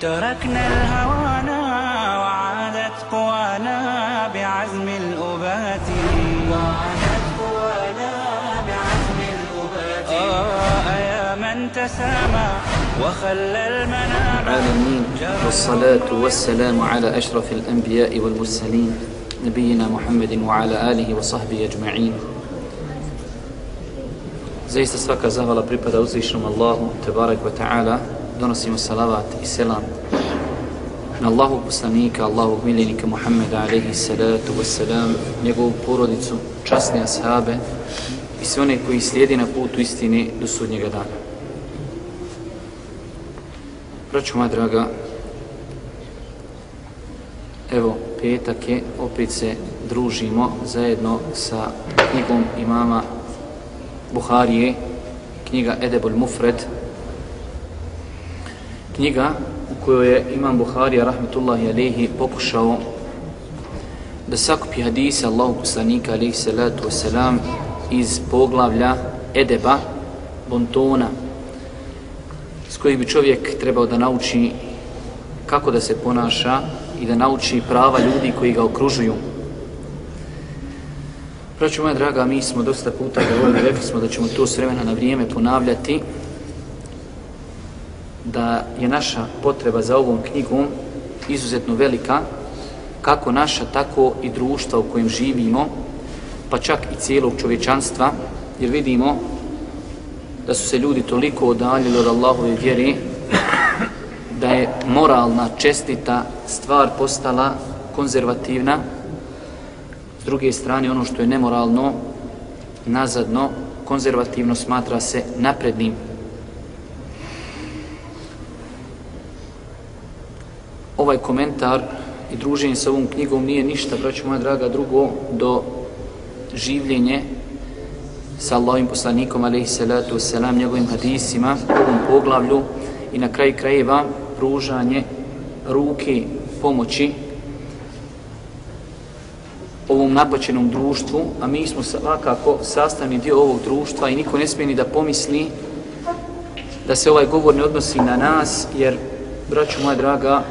تركنا الهوانا وعادت قوانا بعزم الأبات. وعادت قوانا بعزم الأبات. آه يا من تسامى وخلى المنام. العالمين والصلاة والسلام على أشرف الأنبياء والمرسلين نبينا محمد وعلى آله وصحبه أجمعين. Zaista svaka zahvala pripada uzvišnom Allahu, tebarek wa ta'ala, donosimo salavat i selam na Allahog poslanika, Allahu miljenika Muhammeda alaihi salatu wassalam, njegovu porodicu, časne ashabe i sve one koji slijedi na putu istine do sudnjega dana. Braću moja draga, evo petak je, opet se družimo zajedno sa knjigom imama Buharije, knjiga Edebul Mufred, knjiga u kojoj je imam Buharija rahmetullahi alihi pokušao da sakupi hadise Allahu poslanika alihi salatu wasalam iz poglavlja Edeba, Bontona, s kojih bi čovjek trebao da nauči kako da se ponaša i da nauči prava ljudi koji ga okružuju. Braću moja draga, mi smo dosta puta govorili, rekli smo da ćemo to s vremena na vrijeme ponavljati, da je naša potreba za ovom knjigom izuzetno velika, kako naša, tako i društva u kojem živimo, pa čak i cijelog čovječanstva, jer vidimo da su se ljudi toliko odaljili od Allahove vjere, da je moralna, čestita stvar postala konzervativna, s druge strane ono što je nemoralno, nazadno, konzervativno smatra se naprednim. Ovaj komentar i druženje sa ovom knjigom nije ništa, braću moja draga, drugo do življenje sa Allahim poslanikom, alaihi salatu wasalam, njegovim hadisima, u ovom poglavlju i na kraj krajeva pružanje ruke pomoći ovom napačenom društvu, a mi smo svakako sastavni dio ovog društva i niko ne smije ni da pomisli da se ovaj govor ne odnosi na nas, jer, braću moja draga,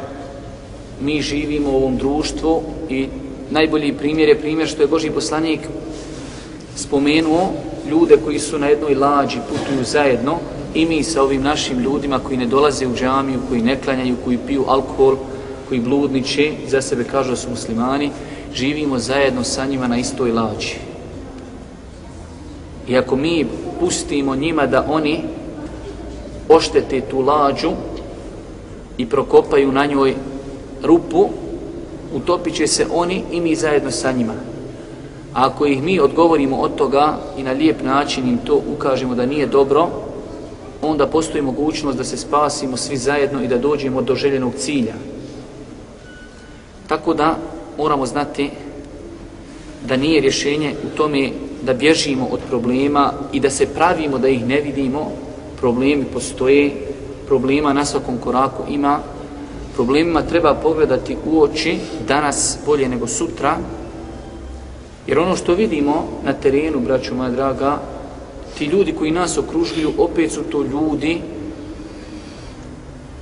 mi živimo u ovom društvu i najbolji primjer je primjer što je Boži poslanik spomenuo ljude koji su na jednoj lađi, putuju zajedno i mi sa ovim našim ljudima koji ne dolaze u džamiju, koji ne klanjaju, koji piju alkohol, koji bludniče, za sebe kažu da su muslimani, živimo zajedno sa njima na istoj lađi. I ako mi pustimo njima da oni oštete tu lađu i prokopaju na njoj rupu, utopit će se oni i mi zajedno sa njima. A ako ih mi odgovorimo od toga i na lijep način im to ukažemo da nije dobro, onda postoji mogućnost da se spasimo svi zajedno i da dođemo do željenog cilja. Tako da moramo znati da nije rješenje u tome da bježimo od problema i da se pravimo da ih ne vidimo. Problemi postoje, problema na svakom koraku ima. Problemima treba pogledati u oči danas bolje nego sutra. Jer ono što vidimo na terenu, braću moja draga, ti ljudi koji nas okružuju, opet su to ljudi,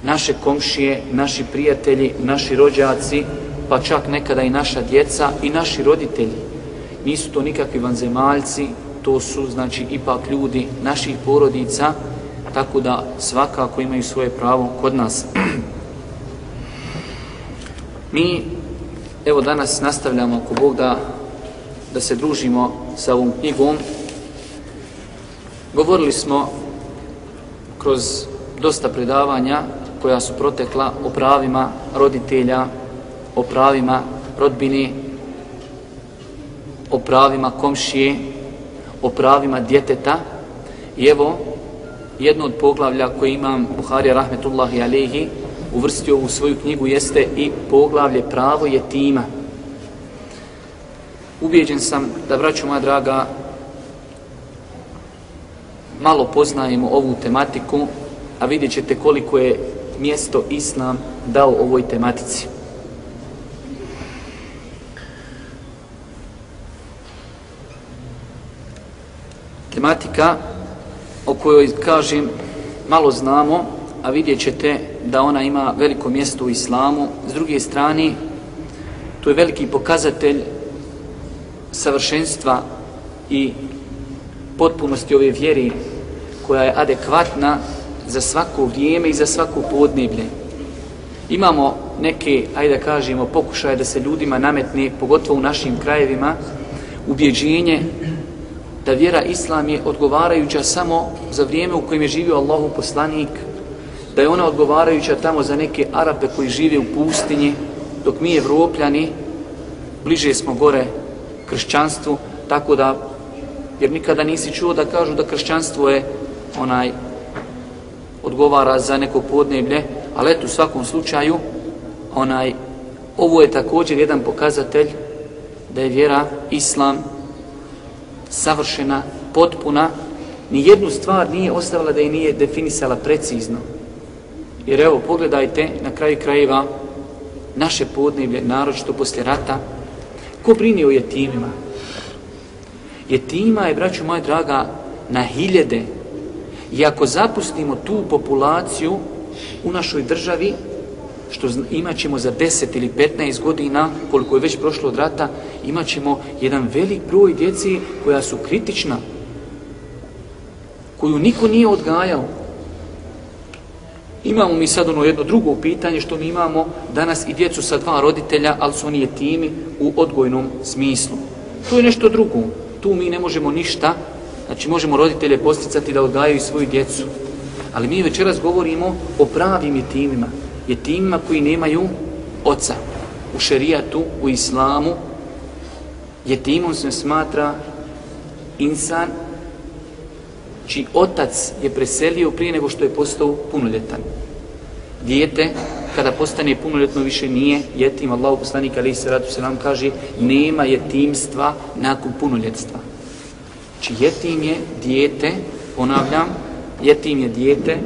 naše komšije, naši prijatelji, naši rođaci, pa čak nekada i naša djeca i naši roditelji. Nisu to nikakvi vanzemaljci, to su znači ipak ljudi naših porodica, tako da svakako imaju svoje pravo kod nas. Mi, evo danas nastavljamo, ako Bog da, da se družimo sa ovom knjigom. Govorili smo kroz dosta predavanja koja su protekla o pravima roditelja, o pravima rodbine, o pravima komšije, o pravima djeteta. I evo, jedno od poglavlja koje imam Buharija rahmetullahi alehi uvrstio u svoju knjigu jeste i poglavlje pravo je tima. Ubijeđen sam da, braću moja draga, malo poznajemo ovu tematiku, a vidjet ćete koliko je mjesto Islam dao ovoj tematici. Tematika o kojoj kažem malo znamo, a vidjet ćete da ona ima veliko mjesto u islamu. S druge strane, to je veliki pokazatelj savršenstva i potpunosti ove vjere koja je adekvatna za svako vrijeme i za svako podneblje. Imamo neke, ajde da kažemo, pokušaje da se ljudima nametne, pogotovo u našim krajevima, ubjeđenje da vjera Islam je odgovarajuća samo za vrijeme u kojem je živio Allahu poslanik, da je ona odgovarajuća tamo za neke Arape koji žive u pustinji, dok mi Evropljani bliže smo gore kršćanstvu, tako da, jer nikada nisi čuo da kažu da kršćanstvo je onaj odgovara za neko podneblje, ali eto u svakom slučaju onaj ovo je također jedan pokazatelj da je vjera Islam savršena, potpuna, ni jednu stvar nije ostavila da je nije definisala precizno. Jer evo, pogledajte na kraju krajeva naše podneblje, naročito poslije rata, ko brini o jetimima? Jetima je, braću moja draga, na hiljede. I ako zapustimo tu populaciju u našoj državi, što imat ćemo za 10 ili 15 godina, koliko je već prošlo od rata, imat ćemo jedan velik broj djeci koja su kritična, koju niko nije odgajao. Imamo mi sad ono jedno drugo pitanje što mi imamo danas i djecu sa dva roditelja, ali su oni je timi u odgojnom smislu. To je nešto drugo. Tu mi ne možemo ništa, znači možemo roditelje posticati da odgajaju svoju djecu. Ali mi večeras govorimo o pravim jetimima, jetimima koji nemaju oca. U šerijatu, u islamu, jetimom se smatra insan Znači, otac je preselio prije nego što je postao punoljetan. Dijete, kada postane punoljetno, više nije jetim. Allah poslanik ali se radu se nam kaže, nema jetimstva nakon punoljetstva. Znači, jetim je dijete, ponavljam, jetim je dijete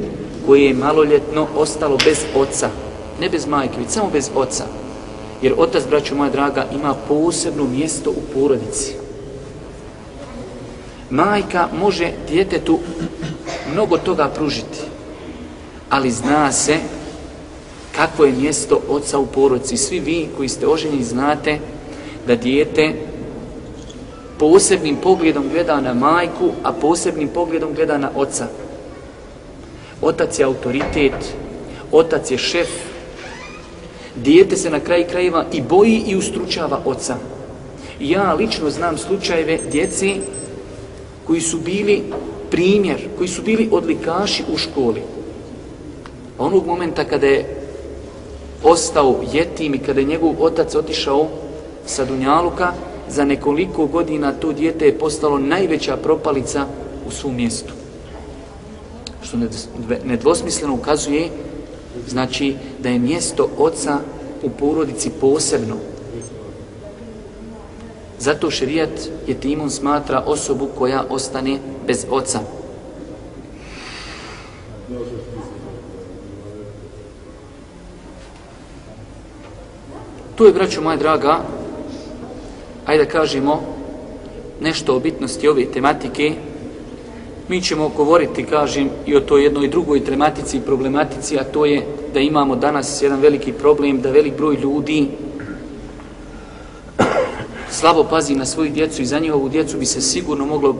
koje je maloljetno ostalo bez oca. Ne bez majke, već samo bez oca. Jer otac, braću moja draga, ima posebno mjesto u porodici. Majka može djetetu mnogo toga pružiti, ali zna se kakvo je mjesto oca u poroci. Svi vi koji ste oženjeni znate da dijete posebnim pogledom gleda na majku, a posebnim pogledom gleda na oca. Otac je autoritet, otac je šef, dijete se na kraju krajeva i boji i ustručava oca. Ja lično znam slučajeve djeci koji su bili primjer, koji su bili odlikaši u školi. Onog momenta kada je ostao jetim i kada je njegov otac otišao sa Dunjaluka, za nekoliko godina to dijete je postalo najveća propalica u svom mjestu. Što nedvosmisleno ukazuje, znači da je mjesto oca u porodici posebno. Zato šerijat je timun smatra osobu koja ostane bez oca. Tu je, braćo moja draga, ajde da kažemo nešto o bitnosti ove tematike. Mi ćemo govoriti, kažem, i o toj jednoj drugoj tematici i problematici, a to je da imamo danas jedan veliki problem, da velik broj ljudi slabo pazi na svoju djecu i za njihovu djecu bi se sigurno moglo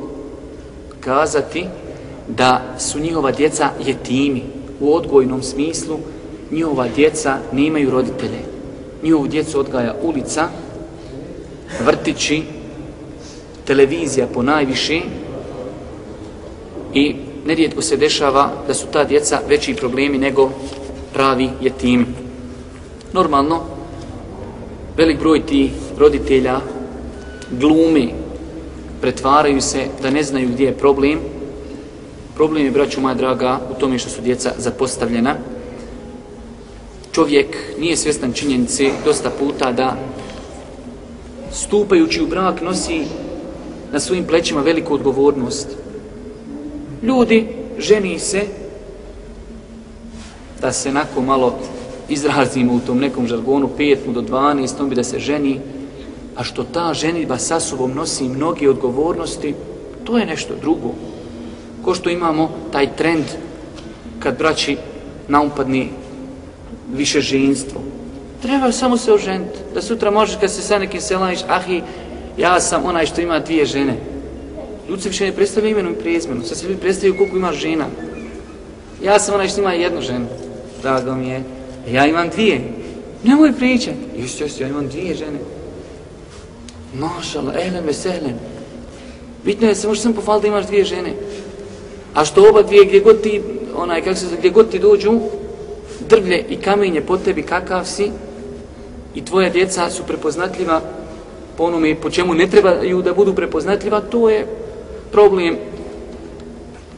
kazati da su njihova djeca jetimi u odgojnom smislu, njihova djeca nemaju roditelje. Njihovu djecu odgaja ulica, vrtići, televizija po najviše i nerijetko se dešava da su ta djeca veći problemi nego pravi jetimi. Normalno, velik broj ti roditelja glumi, pretvaraju se da ne znaju gdje je problem. Problem je, braću moja draga, u tome što su djeca zapostavljena. čovjek nije svjestan činjenice dosta puta da stupajući u brak nosi na svojim plećima veliku odgovornost. Ljudi ženi se da se nakon malo izrazimo u tom nekom žargonu 5 do 12, on bi da se ženi, a što ta ženitba sa sobom nosi mnoge odgovornosti, to je nešto drugo. Ko što imamo taj trend kad braći naumpadni više ženstvo. Treba samo se oženiti, da sutra možeš kad se sa nekim selaniš, ahi, ja sam onaj što ima dvije žene. Ljudi se više ne predstavljaju imenom i prijezmenom, sad se ljudi predstavljaju koliko ima žena. Ja sam onaj što ima jednu ženu, drago mi je. Ja imam dvije. Nemoj pričati, Just, just, ja imam dvije žene. Mašala, ehlen veselem. Bitno je se možeš sam pofali da imaš dvije žene. A što oba dvije, gdje god ti, onaj, kako se gdje god ti dođu, drvlje i kamenje po tebi kakav si i tvoja djeca su prepoznatljiva po onome po čemu ne trebaju da budu prepoznatljiva, to je problem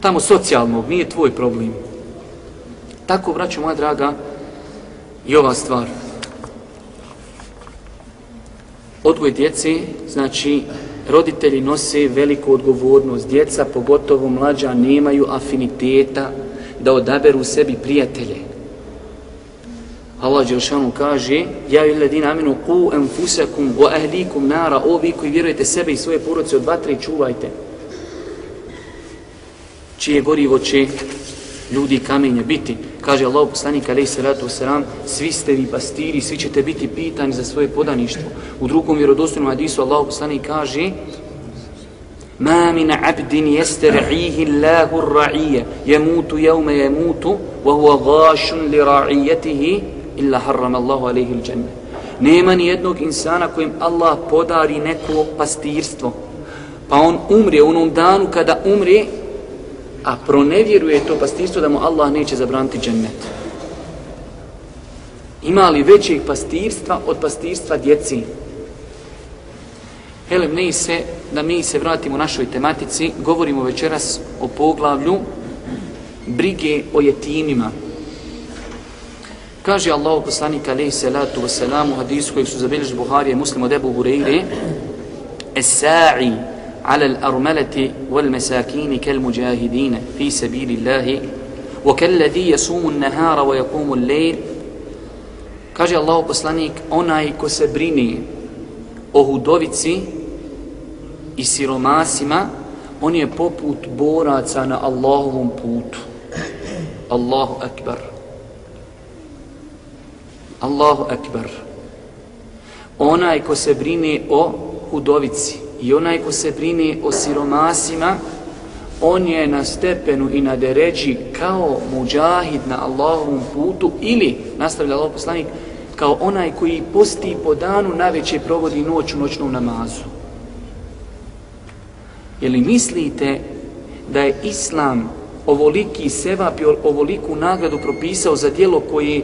tamo socijalnog, nije tvoj problem. Tako, braćo moja draga, i ova stvar. Odgoj djece, znači, roditelji nose veliku odgovornost. Djeca, pogotovo mlađa, nemaju afiniteta da odaberu sebi prijatelje. Allah Đelšanu kaže Ja i ledina aminu ku enfusakum wa ahlikum nara Ovi koji vjerujete sebe i svoje poroce od vatre čuvajte Čije gorivo će ljudi kamenje biti kaže Allah poslanik alaih salatu wasalam, svi ste vi pastiri, svi ćete biti pitani za svoje podaništvo. U drugom vjerodostojnom hadisu Allah poslanik kaže, Ma min abdin jesterihi Allahu ra'ije, jemutu jevme jemutu, wa huwa gašun li ra'ijetihi, illa harram Allahu alaihi l'đenne. Nema ni jednog insana kojim Allah podari neko pastirstvo, pa on umre u onom danu kada umre, a pronevjeruje to pastirstvo da mu Allah neće zabraniti džennet. Ima li većeg pastirstva od pastirstva djeci? Hele, ne se, da mi se vratimo u našoj tematici, govorimo večeras o poglavlju brige o jetinima. Kaže Allah poslanik alaihi salatu wasalam u hadisu kojeg su zabilježi Buharije muslim od Ebu Hureyre Es-sa'i على الأرملة والمساكين كالمجاهدين في سبيل الله وكالذي يصوم النهار ويقوم الليل كاجي الله بسلانيك أوناي كسبريني أهو دوفيتسي إسيروماسيما On je poput boraca na الله putu. Allahu akbar. Allahu akbar. Onaj ko se brine o hudovici, I onaj ko se brine o siromasima, on je na stepenu i na deređi kao muđahid na Allahovom putu ili, nastavlja Allah poslanik, kao onaj koji posti po danu najveće provodi noć u noćnom namazu. Je li mislite da je Islam ovoliki sevap i ovoliku nagradu propisao za dijelo koje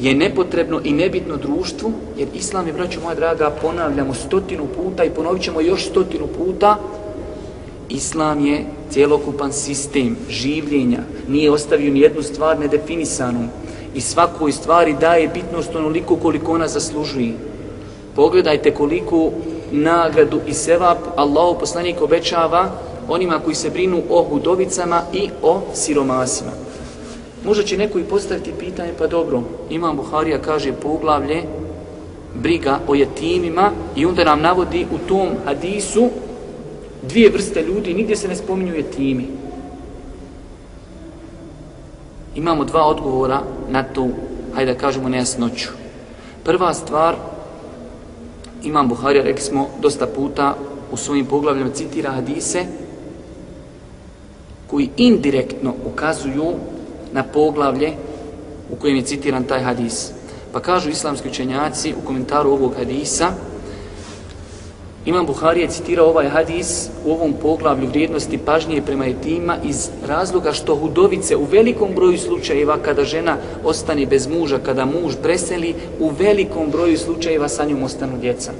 je nepotrebno i nebitno društvu, jer Islam je, braćo moja draga, ponavljamo stotinu puta i ponovit ćemo još stotinu puta, Islam je cijelokupan sistem življenja, nije ostavio ni jednu stvar nedefinisanu i svakoj stvari daje bitnost onoliko koliko ona zaslužuje. Pogledajte koliko nagradu i sevap Allah poslanik obećava onima koji se brinu o hudovicama i o siromasima. Možda će neko i postaviti pitanje, pa dobro, Imam Buharija kaže poglavlje briga o jetimima i onda nam navodi u tom hadisu dvije vrste ljudi, nigdje se ne spominju jetimi. Imamo dva odgovora na to, hajde da kažemo nejasnoću. Prva stvar, Imam Buharija, rekli smo dosta puta u svojim poglavljama, citira hadise koji indirektno ukazuju na poglavlje u kojem je citiran taj hadis. Pa kažu islamski učenjaci u komentaru ovog hadisa, Imam Buhari je citirao ovaj hadis u ovom poglavlju vrijednosti pažnje prema etima iz razloga što hudovice u velikom broju slučajeva kada žena ostane bez muža, kada muž preseli, u velikom broju slučajeva sa njom ostanu djeca.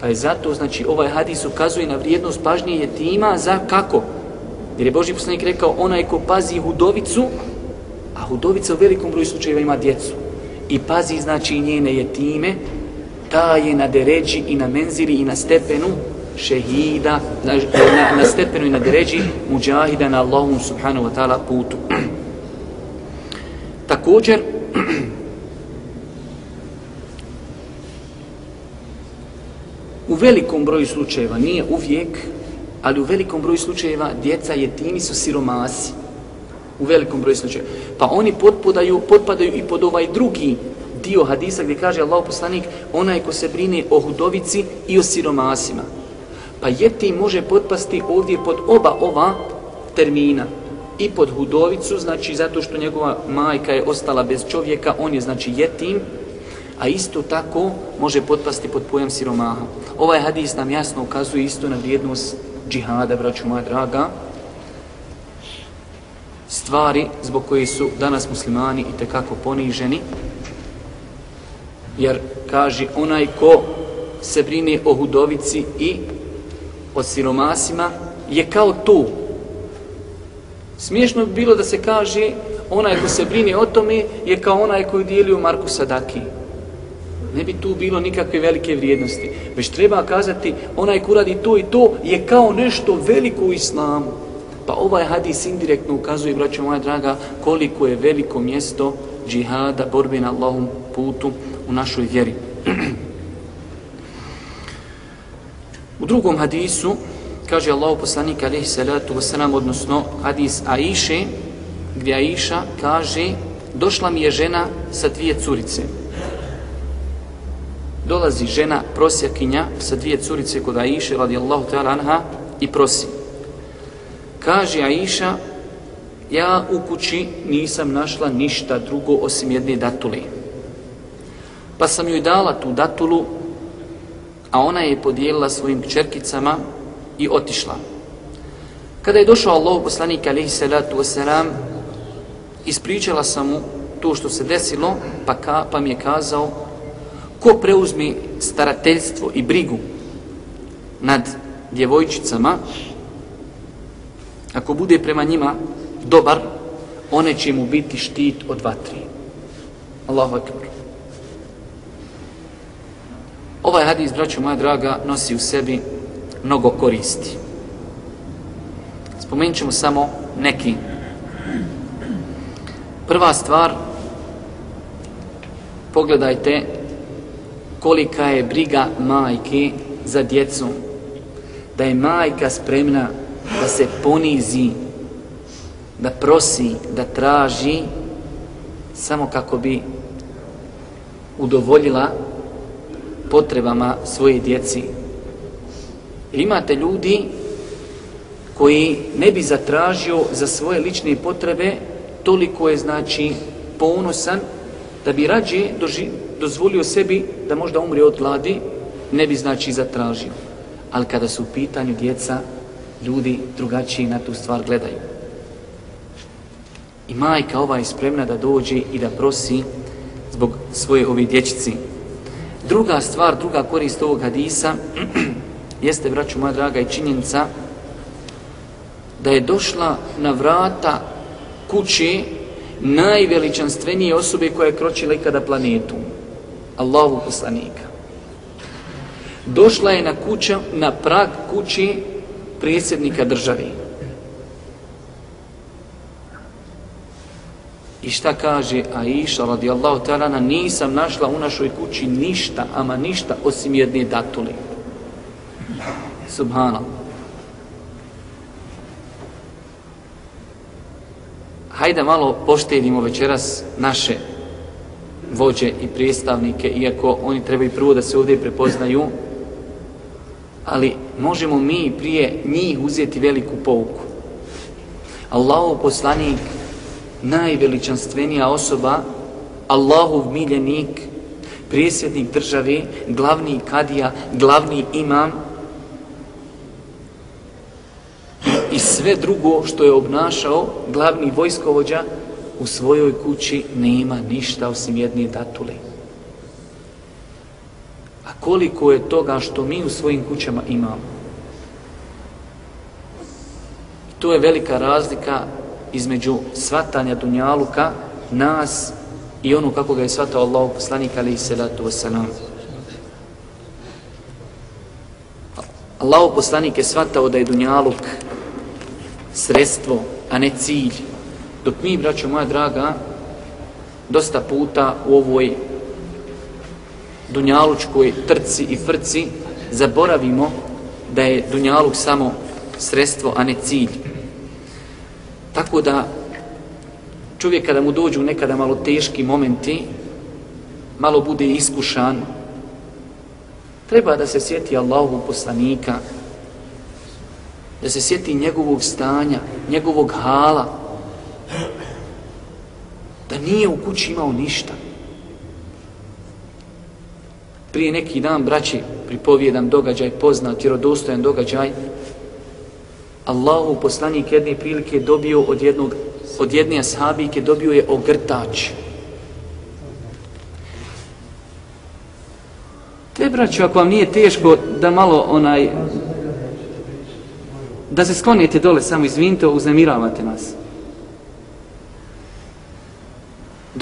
Pa je zato, znači, ovaj hadis ukazuje na vrijednost pažnje jetima za kako? Jer je Boži poslanik rekao, onaj ko pazi hudovicu, A hudovica u velikom broju slučajeva ima djecu. i pazi znači njene jetime, ta je na deređi i na menziri i na stepenu šehida, na, na, na stepenu i na deređi muđahida na Allahum subhanahu wa ta'ala putu. Također, u velikom broju slučajeva, nije uvijek, ali u velikom broju slučajeva djeca jetimi su siromasi. U velikom broju slučaja. Pa oni potpadaju, potpadaju i pod ovaj drugi dio hadisa gdje kaže Allah poslanik onaj ko se brine o hudovici i o siromasima. Pa jetim može potpasti ovdje pod oba ova termina. I pod hudovicu, znači zato što njegova majka je ostala bez čovjeka, on je znači jetim, a isto tako može potpasti pod pojam siromaha. Ovaj hadis nam jasno ukazuje isto na vrijednost džihada, braću moja draga, stvari zbog koje su danas muslimani i tekako poniženi, jer kaže onaj ko se brine o hudovici i o siromasima je kao tu. Smiješno bi bilo da se kaže onaj ko se brine o tome je kao onaj koji dijeli u Marku Sadaki. Ne bi tu bilo nikakve velike vrijednosti. Već treba kazati onaj ko radi to i to je kao nešto veliko u islamu. Pa ovaj hadis indirektno ukazuje, braćo moja draga, koliko je veliko mjesto džihada, borbe na Allahom putu u našoj vjeri. u drugom hadisu, kaže Allah poslanik alaihi salatu wasalam, odnosno hadis Aiše, gdje Aiša kaže, došla mi je žena sa dvije curice. Dolazi žena prosjakinja sa dvije curice kod Aiše, radijallahu ta'ala anha, i prosi. Kaže Aisha, ja u kući nisam našla ništa drugo osim jedne datule. Pa sam joj dala tu datulu, a ona je podijelila svojim čerkicama i otišla. Kada je došao Allah poslanik alaihi salatu wasalam, ispričala sam mu to što se desilo, pa, ka, pa mi je kazao ko preuzmi starateljstvo i brigu nad djevojčicama, ako bude prema njima dobar, one će mu biti štit od vatri. Allahu akbar. Ovaj hadis, braćo moja draga, nosi u sebi mnogo koristi. Spomenut ćemo samo neki. Prva stvar, pogledajte kolika je briga majke za djecu. Da je majka spremna da se ponizi, da prosi, da traži, samo kako bi udovoljila potrebama svoje djeci. Imate ljudi koji ne bi zatražio za svoje lične potrebe, toliko je znači ponosan da bi rađe doži, dozvolio sebi da možda umri od gladi, ne bi znači zatražio. Ali kada su u pitanju djeca, ljudi drugačiji na tu stvar gledaju. I majka ova je spremna da dođe i da prosi zbog svoje ove dječici. Druga stvar, druga korist ovog hadisa, jeste, braću moja draga, i činjenica da je došla na vrata kući najveličanstvenije osobe koja je kročila ikada planetu. Allahu poslanika. Došla je na kuća, na prag kući predsjednika države. I šta kaže Aisha radijallahu ta'ala, nisam našla u našoj kući ništa, ama ništa osim jedne datule. Subhanallah. Hajde malo poštedimo večeras naše vođe i prijestavnike, iako oni trebaju prvo da se ovdje prepoznaju, ali možemo mi prije njih uzeti veliku pouku. Allahov poslanik, najveličanstvenija osoba, Allahov miljenik, prijesjednik države, glavni kadija, glavni imam i sve drugo što je obnašao glavni vojskovođa u svojoj kući nema ništa osim jedne datule koliko je toga što mi u svojim kućama imamo. To je velika razlika između svatanja Dunjaluka, nas i ono kako ga je svatao Allah poslanik alaihi salatu wasalam. Allah poslanik je svatao da je dunjaluk sredstvo, a ne cilj. Dok mi, braćo moja draga, dosta puta u ovoj dunjalučkoj trci i frci zaboravimo da je dunjaluk samo sredstvo, a ne cilj. Tako da čovjek kada mu dođu nekada malo teški momenti, malo bude iskušan, treba da se sjeti Allahovog poslanika, da se sjeti njegovog stanja, njegovog hala, da nije u kući imao ništa. Prije neki dan, braći, pripovijedan događaj, poznat, vjerodostojan događaj, Allahu poslanik jedne prilike dobio od jednog od jedne ashabike dobio je ogrtač. Te braću, ako vam nije teško da malo onaj da se sklonijete dole, samo izvinite, uznemiravate nas.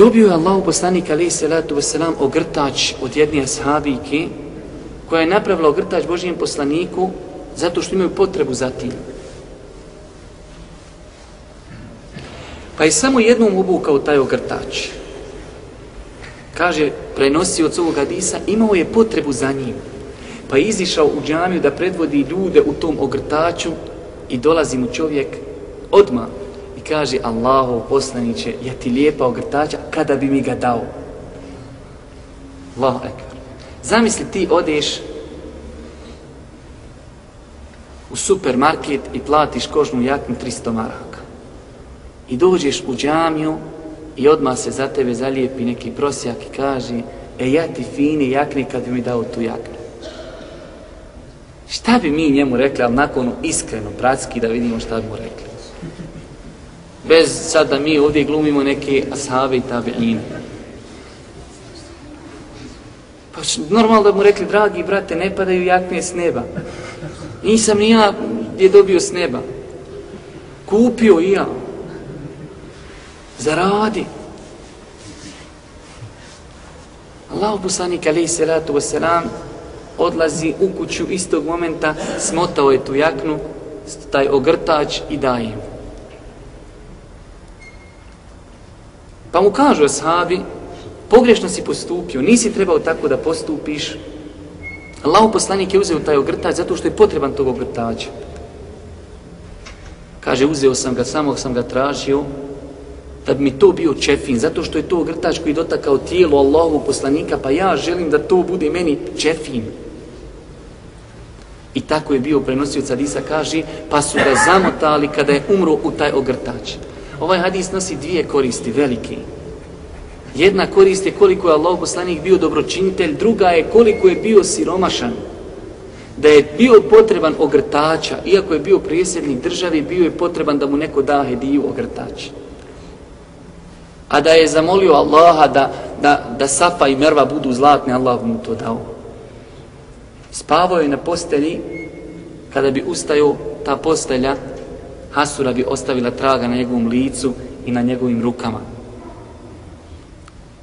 Dobio je Allahu poslanik alaihi salatu wasalam ogrtač od jedne ashabike koja je napravila ogrtač Božijem poslaniku zato što imaju potrebu za tim. Pa je samo jednom obukao taj ogrtač. Kaže, prenosi od svog hadisa, imao je potrebu za njim. Pa je izišao u džamiju da predvodi ljude u tom ogrtaču i dolazi mu čovjek odma i kaže, Allaho poslaniće, ja ti lijepa ogrtača, kada bi mi ga dao? Allahu ekber. Zamisli ti odeš u supermarket i platiš kožnu jaknu 300 maraka i dođeš u džamiju i odmah se za tebe zalijepi neki prosjak i kaže e ja ti fini jakni kad bi mi dao tu jaknu. Šta bi mi njemu rekli, ali nakon iskreno, bratski, da vidimo šta bi mu rekli. Bez sad da mi ovdje glumimo neke ashave i tabiine. Pa normalno da mu rekli, dragi brate, ne padaju jakne s neba. Nisam ni ja je dobio s neba. Kupio i ja zaradi. Allah poslanik alaihi salatu wasalam odlazi u kuću istog momenta, smotao je tu jaknu, taj ogrtač i daje mu. Pa mu kažu ashabi, pogrešno si postupio, nisi trebao tako da postupiš. Allaho poslanik je uzeo taj ogrtač zato što je potreban tog ogrtača. Kaže, uzeo sam ga, samo sam ga tražio, da bi mi to bio čefin, zato što je to ogrtač koji dotakao tijelo Allahovog poslanika, pa ja želim da to bude meni čefin. I tako je bio prenosio Hadisa, kaže, pa su ga zamotali kada je umro u taj ogrtač. Ovaj hadis nosi dvije koristi, velike. Jedna korist je koliko je Allah poslanik bio dobročinitelj, druga je koliko je bio siromašan. Da je bio potreban ogrtača, iako je bio prijesednik državi, bio je potreban da mu neko da hediju ogrtač. a da je zamolio Allaha da, da, da Safa i Merva budu zlatne, Allah mu to dao. Spavao je na postelji, kada bi ustajao ta postelja, Hasura bi ostavila traga na njegovom licu i na njegovim rukama.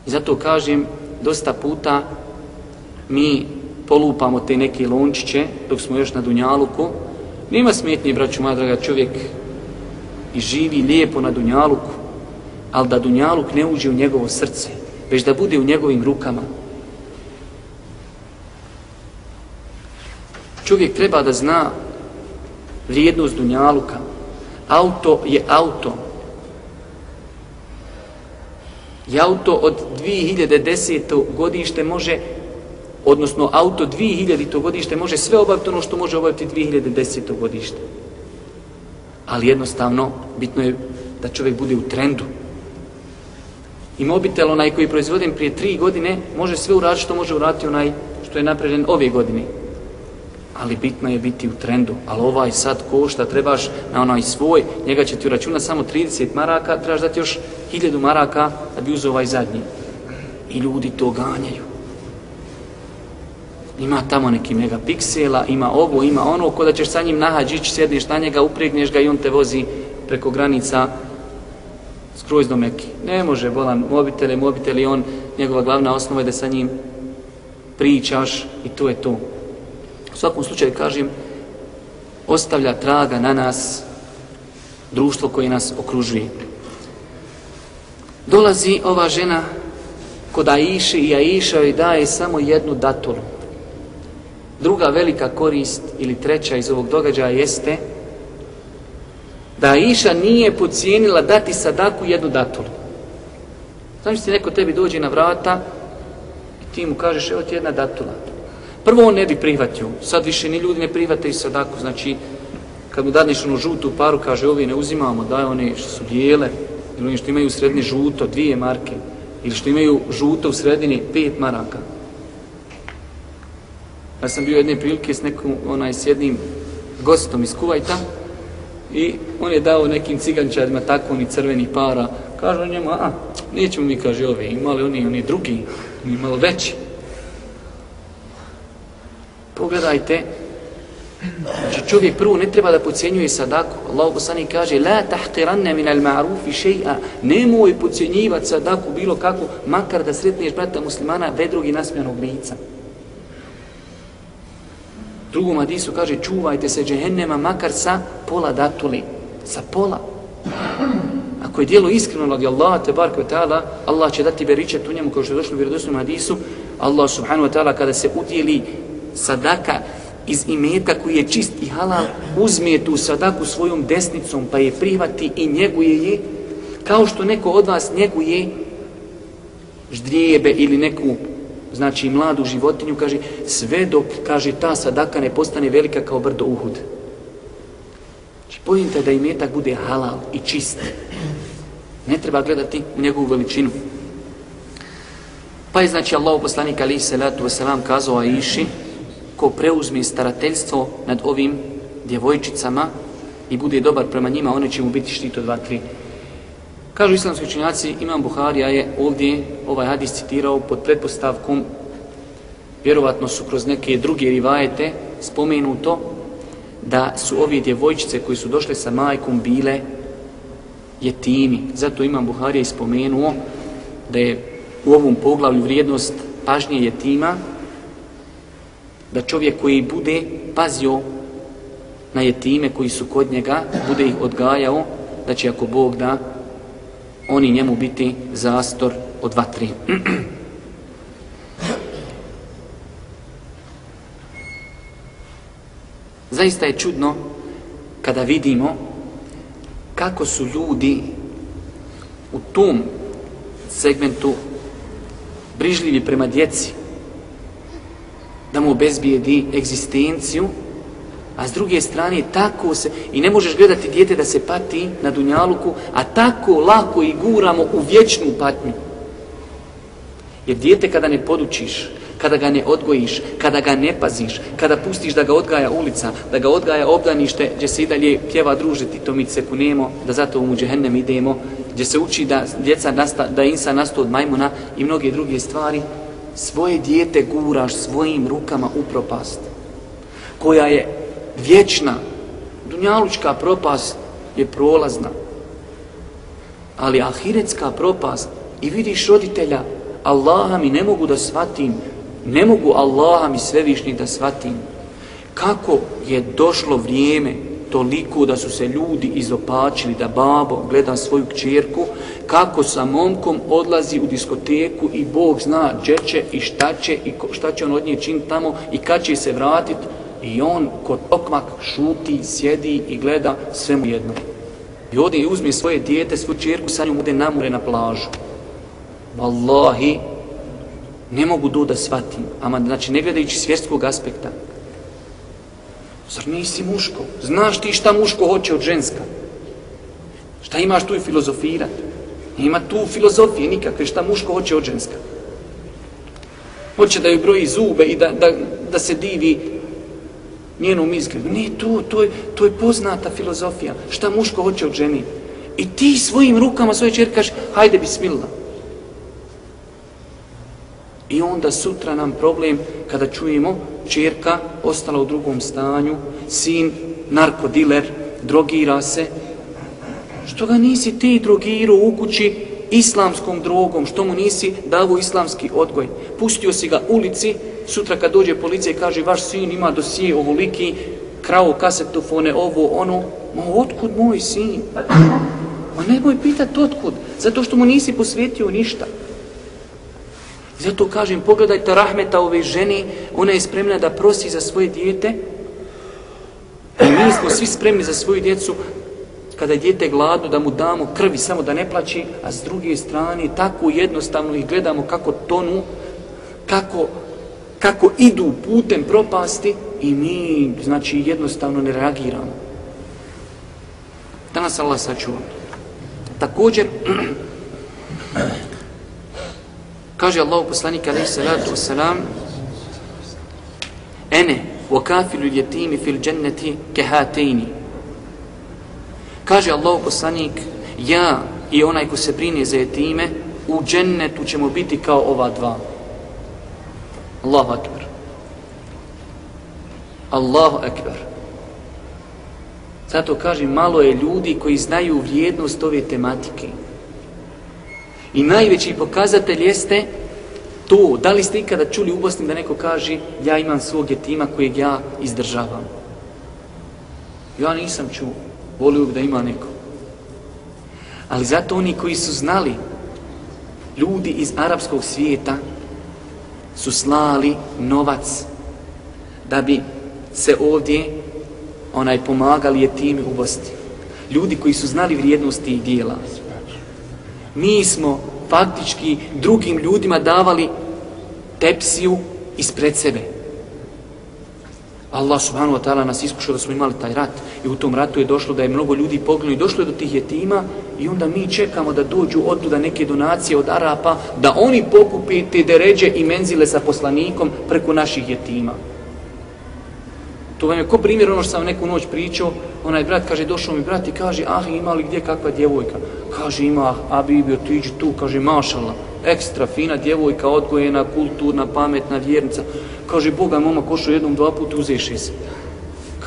I zato kažem, dosta puta mi polupamo te neke lončiće dok smo još na Dunjaluku. Nema smetnje, braću moja draga, čovjek i živi lijepo na Dunjaluku, ali da Dunjaluk ne uđe u njegovo srce, već da bude u njegovim rukama. Čovjek treba da zna vrijednost Dunjaluka. Auto je auto. I auto od 2010. godište može, odnosno auto 2000. godište može sve obaviti ono što može obaviti 2010. godište. Ali jednostavno, bitno je da čovjek bude u trendu, I mobitel onaj koji je proizvoden prije tri godine može sve uraditi što može uraditi onaj što je napravljen ove godine. Ali bitno je biti u trendu. Ali ovaj sad košta, trebaš na onaj svoj, njega će ti uračunati samo 30 maraka, trebaš dati još 1000 maraka da bi uzeo ovaj zadnji. I ljudi to ganjaju. Ima tamo neki megapiksela, ima ovo, ima ono, ko da ćeš sa njim nahađić, sjedneš na njega, upregneš ga i on te vozi preko granica skroz do Mekke. Ne može bolan mobitel, je mobitel i on, njegova glavna osnova je da sa njim pričaš i to je to. U svakom slučaju kažem, ostavlja traga na nas društvo koje nas okružuje. Dolazi ova žena kod Aiše i Aiša joj daje samo jednu datulu. Druga velika korist ili treća iz ovog događaja jeste da Aisha nije pocijenila dati sadaku jednu datulu. Znači ti neko tebi dođe na vrata i ti mu kažeš evo ti jedna datula. Prvo on ne bi prihvatio, sad više ni ljudi ne prihvate i sadaku, znači kad mu dadneš onu žutu paru, kaže ovi ne uzimamo, daj one što su bijele, ili oni što imaju u sredini žuto, dvije marke, ili što imaju žuto u sredini, pet maraka. Ja sam bio jedne prilike s nekom, onaj, s jednim gostom iz Kuvajta i on je dao nekim cigančarima tako oni crveni para. Kaže on njemu, a, nećemo mi, kaže, ovi, imali oni, oni drugi, oni malo veći. Pogledajte, Znači čovjek prvo ne treba da pocijenjuje sadaku. Allah poslani kaže La tahtiranne minal ma'rufi še'a Nemoj pocijenjivati sadaku bilo kako Makar da sretneš brata muslimana vedrog i nasmijanog lica. Drugom hadisu kaže čuvajte se džehennema makar sa pola datuli. Sa pola. Ako je dijelo iskreno radi Allah, te bar ta'ala, Allah će dati beričet u njemu kao što je došlo u vjerodosnom hadisu. Allah subhanahu wa ta'ala kada se udjeli sadaka iz imeta koji je čist i halal, uzme tu sadaku svojom desnicom pa je prihvati i njeguje je, kao što neko od vas njeguje ždrijebe ili neku znači mladu životinju, kaže, sve dok, kaže, ta sadaka ne postane velika kao brdo uhud. Znači, pojenta da imetak bude halal i čist. Ne treba gledati u njegovu veličinu. Pa je, znači, Allah poslanik ali salatu wasalam kazao Aiši, ko preuzme starateljstvo nad ovim djevojčicama i bude dobar prema njima, one će mu biti štito dva, tri. Kažu islamski učenjaci, Imam Buharija je ovdje ovaj hadis citirao pod pretpostavkom, vjerovatno su kroz neke druge rivajete spomenuto, da su ove djevojčice koji su došle sa majkom bile jetimi. Zato Imam Buharija spomenuo da je u ovom poglavlju vrijednost pažnje jetima, da čovjek koji bude pazio na jetime koji su kod njega, bude ih odgajao, da će ako Bog da, oni njemu biti zastor od vatri. Zaista je čudno kada vidimo kako su ljudi u tom segmentu brižljivi prema djeci, da mu obezbijedi egzistenciju, a s druge strane tako se, i ne možeš gledati dijete da se pati na dunjaluku, a tako lako i guramo u vječnu patnju. Jer dijete kada ne podučiš, kada ga ne odgojiš, kada ga ne paziš, kada pustiš da ga odgaja ulica, da ga odgaja obdanište, gdje se i dalje pjeva družiti, to mi se kunemo, da zato u džehennem idemo, gdje se uči da djeca nasta, da insa nastao od majmuna i mnoge druge stvari, svoje dijete guraš svojim rukama u propast, koja je vječna, dunjalučka propast je prolazna, ali ahiretska propast i vidiš roditelja, Allaha mi ne mogu da shvatim, ne mogu Allaha mi svevišnji da shvatim, kako je došlo vrijeme toliko da su se ljudi izopačili da babo gleda svoju kćerku, kako sa momkom odlazi u diskoteku i Bog zna gdje će i šta će i šta će on od nje činiti tamo i kad će se vratiti i on kod okmak šuti, sjedi i gleda sve mu jedno. I ode i uzme svoje dijete, svoju čerku, sa njom bude namure na plažu. Wallahi, ne mogu do da shvatim, ama znači ne gledajući svjetskog aspekta, Zar nisi muško? Znaš ti šta muško hoće od ženska? Šta imaš tu i filozofirati? Ima tu filozofije nikakve šta muško hoće od ženska. Hoće da joj broji zube i da, da, da se divi njenom izgledu. Ne, to, to, je, to je poznata filozofija. Šta muško hoće od ženi? I ti svojim rukama svoje čer kažeš, hajde bismillah. I onda sutra nam problem kada čujemo čerka ostala u drugom stanju, sin narkodiler, drogira se. Što ga nisi ti drogirao u kući islamskom drogom, što mu nisi davo islamski odgoj? Pustio si ga ulici, sutra kad dođe policija i kaže vaš sin ima dosije ovoliki, krao kasetofone, ovo, ono, ma otkud moj sin? Ma nemoj pitat otkud, zato što mu nisi posvetio ništa. Zato kažem, pogledajte rahmeta ove žene, ona je spremna da prosi za svoje dijete. I mi smo svi spremni za svoju djecu, kada je dijete gladno, da mu damo krvi samo da ne plaći, a s druge strane tako jednostavno ih gledamo kako tonu, kako, kako idu putem propasti i mi, znači, jednostavno ne reagiramo. Danas Allah sačuva. Također, Kaže Allah poslanik alaihi salatu wasalam Ene, wa kafilu ljetimi fil dženneti kehatejni. Kaže Allah poslanik, ja i onaj ko se brine za jetime, u džennetu ćemo biti kao ova dva. Allahu akbar. Allahu akbar. Zato kaže, malo je ljudi koji znaju vrijednost ove tematike. I najveći pokazatelj jeste to, da li ste ikada čuli u Bosni da neko kaže ja imam svog jetima kojeg ja izdržavam. Ja nisam čuo, volio bi da ima neko. Ali zato oni koji su znali, ljudi iz arapskog svijeta, su slali novac da bi se ovdje onaj pomagali jetimi u Bosni. Ljudi koji su znali vrijednosti tih dijela mi smo faktički drugim ljudima davali tepsiju ispred sebe. Allah subhanahu wa ta'ala nas iskušao da smo imali taj rat i u tom ratu je došlo da je mnogo ljudi poginulo i došlo je do tih jetima i onda mi čekamo da dođu odtuda neke donacije od Arapa da oni pokupi te deređe i menzile sa poslanikom preko naših jetima. To vam je ko primjer ono što sam neku noć pričao, onaj brat kaže, došao mi brat i kaže, ah, ima li gdje kakva djevojka? Kaže, ima, a Bibi, otiđi tu, kaže, mašala, ekstra fina djevojka, odgojena, kulturna, pametna, vjernica. Kaže, Boga, mama, košao jednom, dva puta, uzeši se.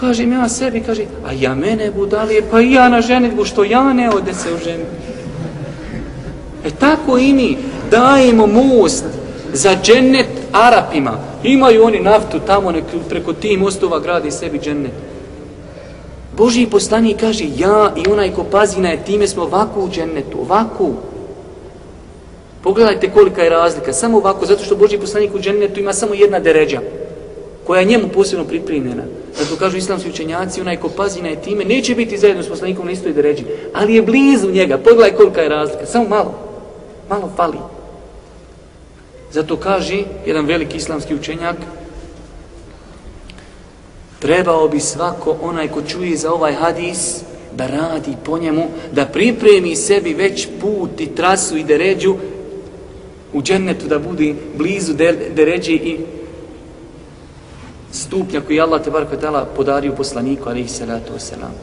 Kaže, ja sebi, kaže, a ja mene budalije, pa i ja na ženitbu, što ja ne ode se u ženitbu. E tako i mi dajemo most za džennet Arapima. Imaju oni naftu tamo, nek, preko tih mostova gradi sebi džennet. Boži poslanik kaže, ja i onaj ko pazi na time smo ovako u džennetu, ovako. Pogledajte kolika je razlika, samo ovako, zato što Boži poslanik u džennetu ima samo jedna deređa, koja je njemu posebno pripremljena. Zato kažu islamski učenjaci, onaj ko pazi na time, neće biti zajedno s poslanikom na istoj deređi, ali je blizu njega, pogledaj kolika je razlika, samo malo, malo fali. Zato kaže jedan veliki islamski učenjak, trebao bi svako onaj ko čuje za ovaj hadis da radi po njemu, da pripremi sebi već put i trasu i deređu u džennetu da bude blizu deređe i stupnja koji Allah te barko tala podario poslaniku alaihi salatu wasalam.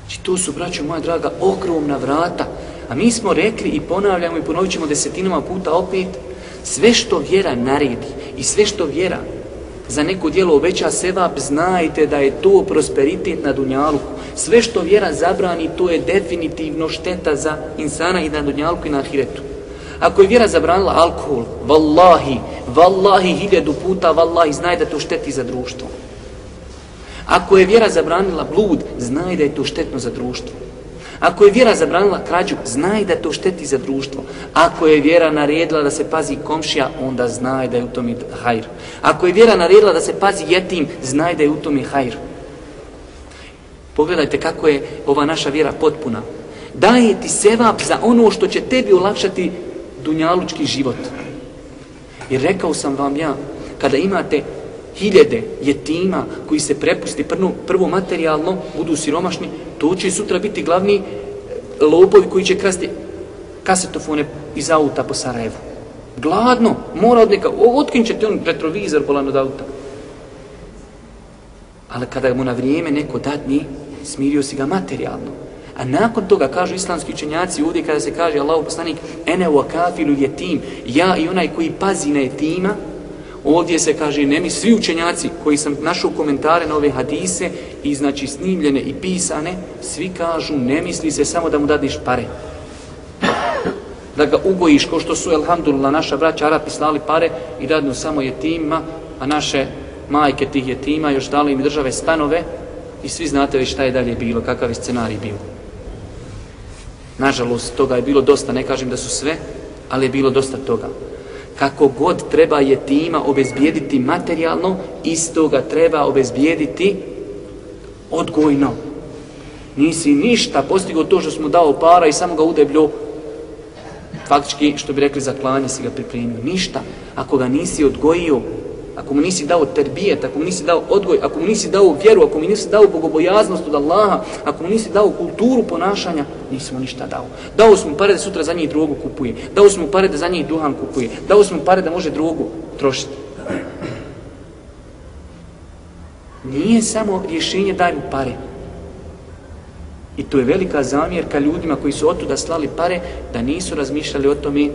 Znači to su, braćo moja draga, ogromna vrata. A mi smo rekli i ponavljamo i ponovit ćemo desetinama puta opet, sve što vjera naredi i sve što vjera za neko dijelo obeća sevap, znajte da je to prosperitet na Dunjaluku. Sve što vjera zabrani, to je definitivno šteta za insana i na dunjalku i na Ahiretu. Ako je vjera zabranila alkohol, vallahi, vallahi hiljadu puta, vallahi, znaj da to šteti za društvo. Ako je vjera zabranila blud, znaj da je to štetno za društvo. Ako je vjera zabranila krađu, znaj da to šteti za društvo. Ako je vjera naredila da se pazi komšija, onda znaj da je u tom i hajr. Ako je vjera naredila da se pazi jetim, znaj da je u tom i hajr. Pogledajte kako je ova naša vjera potpuna. Daje ti sevap za ono što će tebi olakšati dunjalučki život. I rekao sam vam ja, kada imate hiljede jetima koji se prepusti prvo, prvo materijalno, budu siromašni, to će sutra biti glavni e, lopovi koji će krasti kasetofone iz auta po Sarajevu. Gladno, mora od neka, otkin će ti on retrovizor bolan od auta. Ali kada mu na vrijeme neko dadni, smirio si ga materijalno. A nakon toga, kažu islamski učenjaci ovdje, kada se kaže Allahu poslanik, ene u akafilu jetim, ja i onaj koji pazi na jetima, Ovdje se kaže, nemi svi učenjaci koji sam našao komentare na ove hadise i znači snimljene i pisane, svi kažu, ne misli se samo da mu dadneš pare. Da ga ugojiš, ko što su, elhamdulillah, naša braća Arapi slali pare i dadnu samo jetima, a naše majke tih jetima još dali im države stanove i svi znate već šta je dalje bilo, kakav je scenarij bio. Nažalost, toga je bilo dosta, ne kažem da su sve, ali je bilo dosta toga. Kako god treba je tima obezbijediti materijalno, isto ga treba obezbijediti odgojno. Nisi ništa postigao to što smo dao para i samo ga udebljo faktički, što bi rekli, za klanje si ga pripremio. Ništa. Ako ga nisi odgojio, ako mu nisi dao terbijet, ako mu nisi dao odgoj, ako mu nisi dao vjeru, ako mu nisi dao bogobojaznost od Allaha, ako mu nisi dao kulturu ponašanja, nisi mu ništa dao. Dao smo pare da sutra za njih drogu kupuje, dao smo pare da za njih duhan kupuje, dao smo pare da može drogu trošiti. Nije samo rješenje daj mu pare. I to je velika zamjerka ljudima koji su otuda slali pare da nisu razmišljali o tome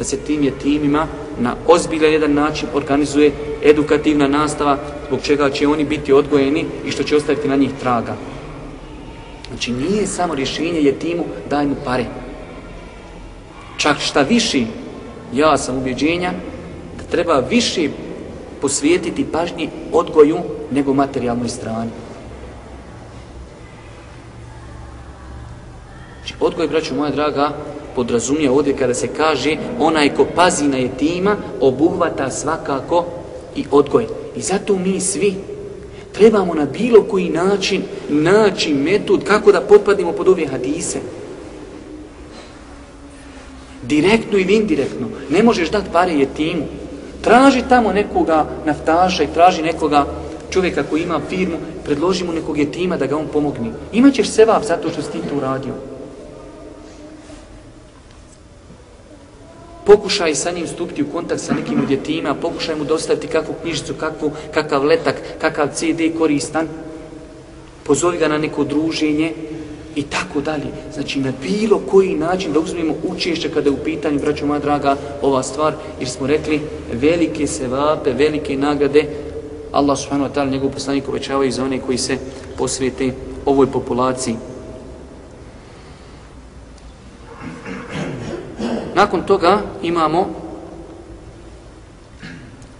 da se tim je timima na ozbiljan jedan način organizuje edukativna nastava zbog čega će oni biti odgojeni i što će ostaviti na njih traga. Znači nije samo rješenje je timu daj mu pare. Čak šta viši, ja sam ubjeđenja da treba više posvijetiti pažnji odgoju nego materijalnoj strani. Znači odgoj, braću moja draga, podrazumije ovdje kada se kaže onaj ko pazi na jetima obuhvata svakako i odgoj. I zato mi svi trebamo na bilo koji način naći metod kako da potpadimo pod ove hadise. Direktno ili indirektno. Ne možeš dati pare jetimu. Traži tamo nekoga naftaša i traži nekoga čovjeka koji ima firmu, predloži mu nekog jetima da ga on pomogni. Imaćeš sevap zato što si ti to uradio. Pokušaj sa njim stupiti u kontakt sa nekim djetima, pokušaj mu dostaviti kakvu knjižicu, kakvu, kakav letak, kakav CD koristan, pozovi ga na neko druženje i tako dalje. Znači, na bilo koji način da uzmemo učešće kada je u pitanju, braćo moja draga, ova stvar, jer smo rekli velike sevape, velike nagrade, Allah subhanahu wa ta'ala njegov poslanik i za one koji se posvijete ovoj populaciji. Nakon toga imamo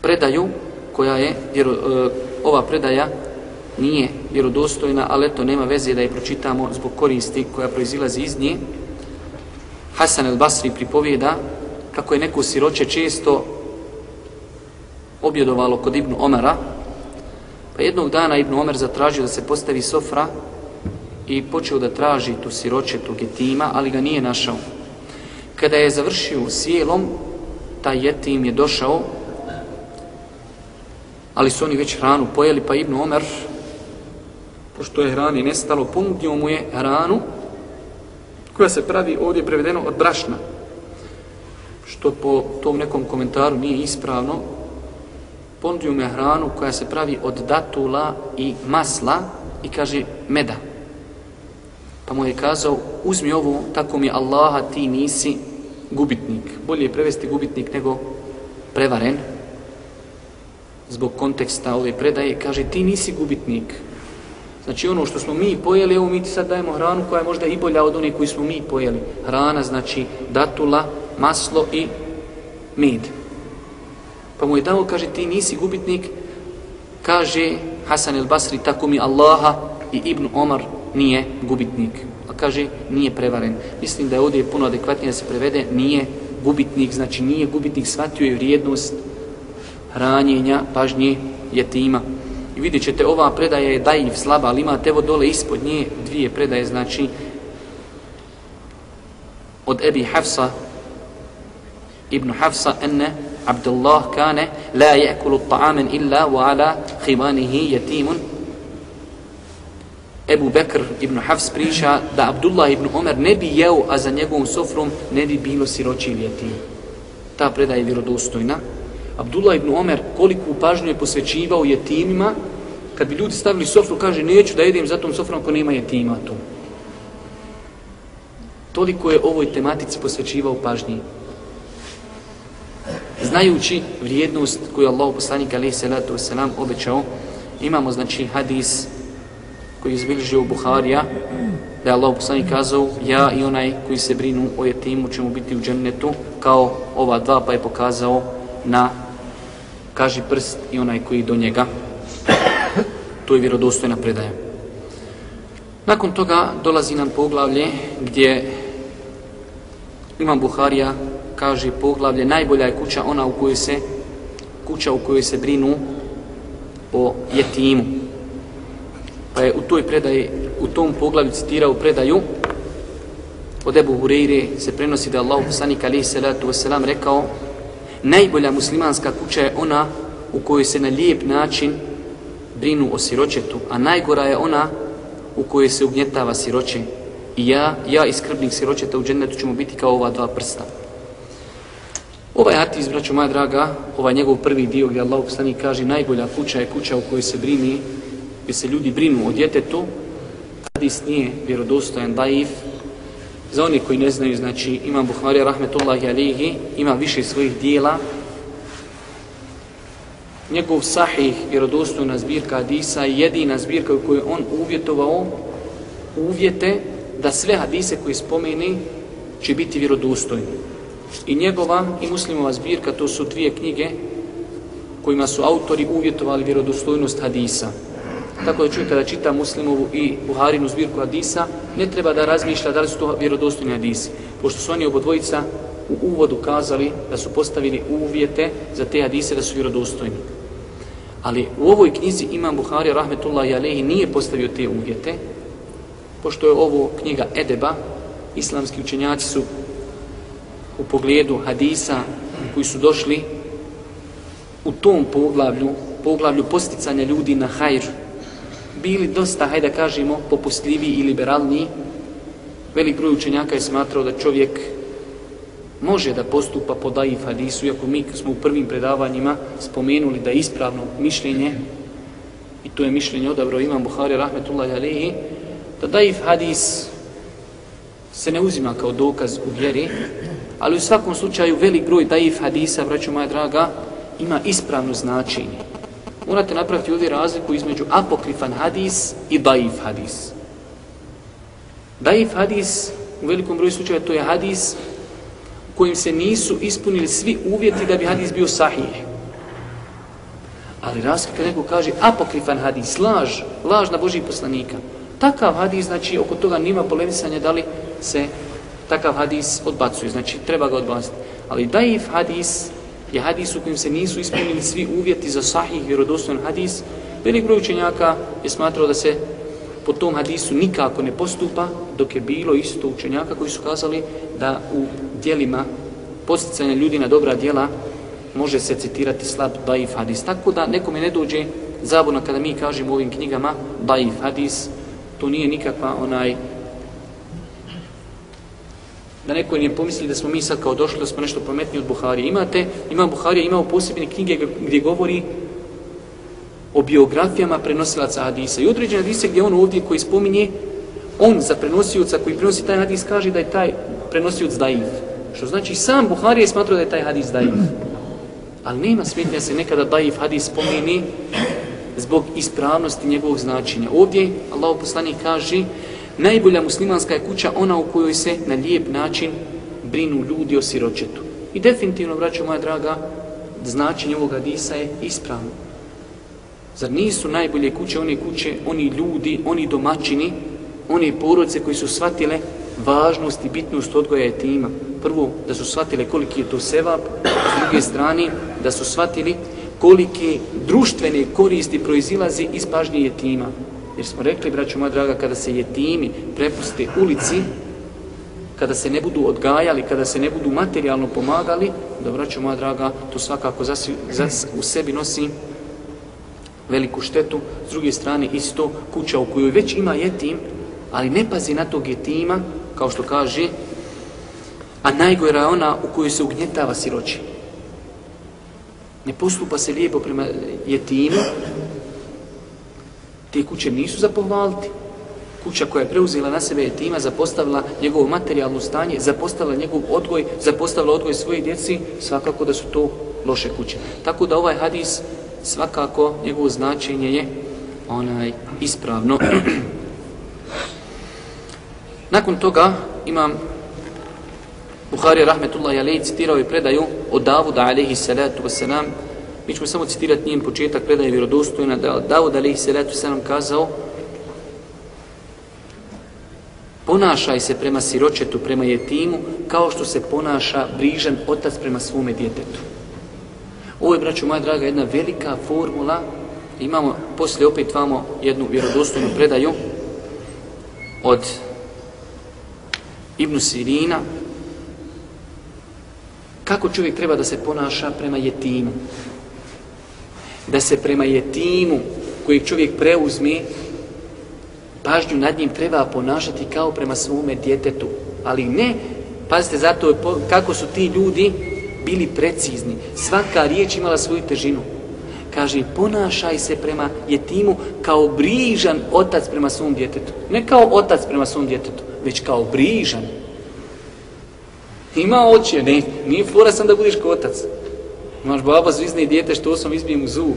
predaju koja je, vjero, e, ova predaja nije vjerodostojna, ali eto nema veze da je pročitamo zbog koristi koja proizilazi iz nje. Hasan el Basri pripovijeda kako je neko siroće često objedovalo kod Ibnu Omara, pa jednog dana Ibnu Omer zatražio da se postavi sofra i počeo da traži tu siroće, tu getima, ali ga nije našao. Kada je završio sjelom, taj jetim je došao, ali su oni već hranu pojeli, pa Ibn Omer, pošto je hrani nestalo, ponudio mu je hranu koja se pravi ovdje prevedeno od brašna, što po tom nekom komentaru nije ispravno, ponudio mu je hranu koja se pravi od datula i masla i kaže meda. Pa mu je kazao, uzmi ovo, tako mi Allaha, ti nisi gubitnik. Bolje je prevesti gubitnik nego prevaren. Zbog konteksta ove predaje kaže ti nisi gubitnik. Znači ono što smo mi pojeli, evo mi ti sad dajemo hranu koja je možda i bolja od one koju smo mi pojeli. Hrana znači datula, maslo i med. Pa mu je dao, kaže ti nisi gubitnik, kaže Hasan el Basri, tako mi Allaha i Ibn Omar nije gubitnik kaže nije prevaren. Mislim da je ovdje puno adekvatnije da se prevede nije gubitnik, znači nije gubitnik, shvatio je vrijednost hranjenja, pažnje jetima. I vidjet ćete, ova predaja je dajiv, slaba, ali imate evo dole ispod nje dvije predaje, znači od Ebi Hafsa ibn Hafsa enne Abdullah kane la je'kulu ta'amen illa wa ala khimanihi jetimun Ebu Bekr ibn Hafs priča da Abdullah ibn Omer ne bi jeo, a za njegovom sofrom ne bi bilo siroći ili. Ta predaja je vjerodostojna. Abdullah ibn Omer koliku pažnju je posvećivao jetimima, kad bi ljudi stavili sofru, kaže neću da jedem za tom sofrom ako nema jetima tu. Toliko je ovoj tematici posvećivao pažnji. znajući vrijednost koju Allah poslanik alaihi salatu wasalam obećao. Imamo znači hadis koji izbilježi u Buharija, da je Allah poslanik kazao, ja i onaj koji se brinu o jetimu ćemo biti u džennetu, kao ova dva pa je pokazao na kaži prst i onaj koji do njega. To je vjerodostojna predaja. Nakon toga dolazi nam poglavlje gdje Imam Buharija kaže poglavlje najbolja je kuća ona u kojoj se kuća u kojoj se brinu o jetimu. Pa je u toj predaji, u tom poglavlju citirao predaju od Ebu Hureyre se prenosi da je Allah poslanik alaihi salatu wasalam rekao najbolja muslimanska kuća je ona u kojoj se na lijep način brinu o siročetu, a najgora je ona u kojoj se ugnjetava siroče. I ja, ja i skrbnik siročeta u džennetu ćemo biti kao ova dva prsta. Ovaj hadis, braćo moja draga, ovaj njegov prvi dio gdje Allah poslanik kaže najbolja kuća je kuća u kojoj se brini, gdje se ljudi brinu o djetetu, hadis nije vjerodostojan, daif. Za oni koji ne znaju, znači Imam Buhari, rahmetullahi alihi, ima više svojih dijela. Njegov sahih, vjerodostojna zbirka hadisa, je jedina zbirka u kojoj on uvjetovao uvjete da sve hadise koje spomeni će biti vjerodostojni. I njegova i muslimova zbirka, to su dvije knjige kojima su autori uvjetovali vjerodostojnost hadisa. Tako da čuje kada čita muslimovu i Buharinu zbirku hadisa, ne treba da razmišlja da li su to vjerodostojni hadisi. Pošto su oni obodvojica u uvodu kazali da su postavili uvjete za te hadise da su vjerodostojni. Ali u ovoj knjizi Imam Buhari, rahmetullahi alehi, nije postavio te uvjete, pošto je ovo knjiga Edeba, islamski učenjaci su u pogledu hadisa koji su došli u tom poglavlju, poglavlju posticanja ljudi na hajr, bili dosta, hajde kažemo, popustljivi i liberalni. Velik broj učenjaka je smatrao da čovjek može da postupa po daif hadisu, iako mi smo u prvim predavanjima spomenuli da je ispravno mišljenje, i to je mišljenje odabro Imam Buhari, rahmetullahi alihi, da daif hadis se ne uzima kao dokaz u vjeri, ali u svakom slučaju velik broj daif hadisa, braću moja draga, ima ispravno značenje. Morate napraviti ovdje razliku između apokrifan hadis i daif hadis. Daif hadis, u velikom broju slučaja, to je hadis u kojim se nisu ispunili svi uvjeti da bi hadis bio sahih. Ali razlika neko kaže apokrifan hadis, laž, laž na Božih poslanika. Takav hadis, znači, oko toga nima polemisanja da li se takav hadis odbacuje, znači treba ga odbaciti. Ali daif hadis je hadis u kojem se nisu ispunili svi uvjeti za sahih vjerodostojan hadis, velik broj učenjaka je smatrao da se po tom hadisu nikako ne postupa, dok je bilo isto učenjaka koji su kazali da u dijelima posticanja ljudi na dobra dijela može se citirati slab daif hadis. Tako da nekome ne dođe zabuna kada mi kažemo u ovim knjigama daif hadis, to nije nikakva onaj da neko nije pomisli da smo mi sad kao došli da smo nešto pametni od Buharije. Imate, ima Buharija, imao posebne knjige gdje govori o biografijama prenosilaca hadisa. I određene hadise gdje on ovdje koji spominje, on za prenosioca koji prenosi taj hadis kaže da je taj prenosioc daiv. Što znači sam Buharija je smatrao da je taj hadis daiv. Ali nema smetnja se nekada daiv hadis spomeni zbog ispravnosti njegovog značenja. Ovdje Allah poslanik kaže najbolja muslimanska je kuća ona u kojoj se na lijep način brinu ljudi o siročetu. I definitivno, braćo moja draga, značenje ovog hadisa je ispravno. Zar nisu najbolje kuće one kuće, oni ljudi, oni domaćini, one porodice koji su shvatile važnost i bitnost odgoja etima. Prvo, da su shvatile koliki je to sevap, s druge strane, da su shvatili kolike društvene koristi proizilazi iz pažnje etima. Jer smo rekli, braćo moja draga, kada se jetimi prepuste ulici, kada se ne budu odgajali, kada se ne budu materijalno pomagali, da, braćo moja draga, to svakako za, za, u sebi nosi veliku štetu. S druge strane, isto kuća u kojoj već ima jetim, ali ne pazi na tog jetima, kao što kaže, a najgora je ona u kojoj se ugnjetava siroči. Ne postupa se lijepo prema jetimu, te kuće nisu za pohvaliti. Kuća koja je preuzela na sebe jetima, zapostavila njegovo materijalno stanje, zapostavila njegov odgoj, zapostavila odgoj svoje djeci, svakako da su to loše kuće. Tako da ovaj hadis svakako njegovo značenje je onaj ispravno. Nakon toga imam Buhari rahmetullahi alejhi citirao je predaju od Davuda alejhi salatu vesselam. Mi ćemo samo citirati njen početak predaje vjerodostojna da Davud alejhi salatu nam kazao Ponašaj se prema siročetu, prema jetimu, kao što se ponaša brižan otac prema svome djetetu. Ovo je, braću moja draga, jedna velika formula. Imamo poslije opet vamo jednu vjerodostojnu predaju od Ibnu Sirina, kako čovjek treba da se ponaša prema jetimu. Da se prema jetimu kojeg čovjek preuzme, pažnju nad njim treba ponašati kao prema svome djetetu. Ali ne, pazite zato kako su ti ljudi bili precizni. Svaka riječ imala svoju težinu. Kaže, ponašaj se prema jetimu kao brižan otac prema svom djetetu. Ne kao otac prema svom djetetu, već kao brižan. Ima oče, ne, nije fora sam da budeš kao otac. Imaš baba zvizne dijete djete što sam izbijem u zub.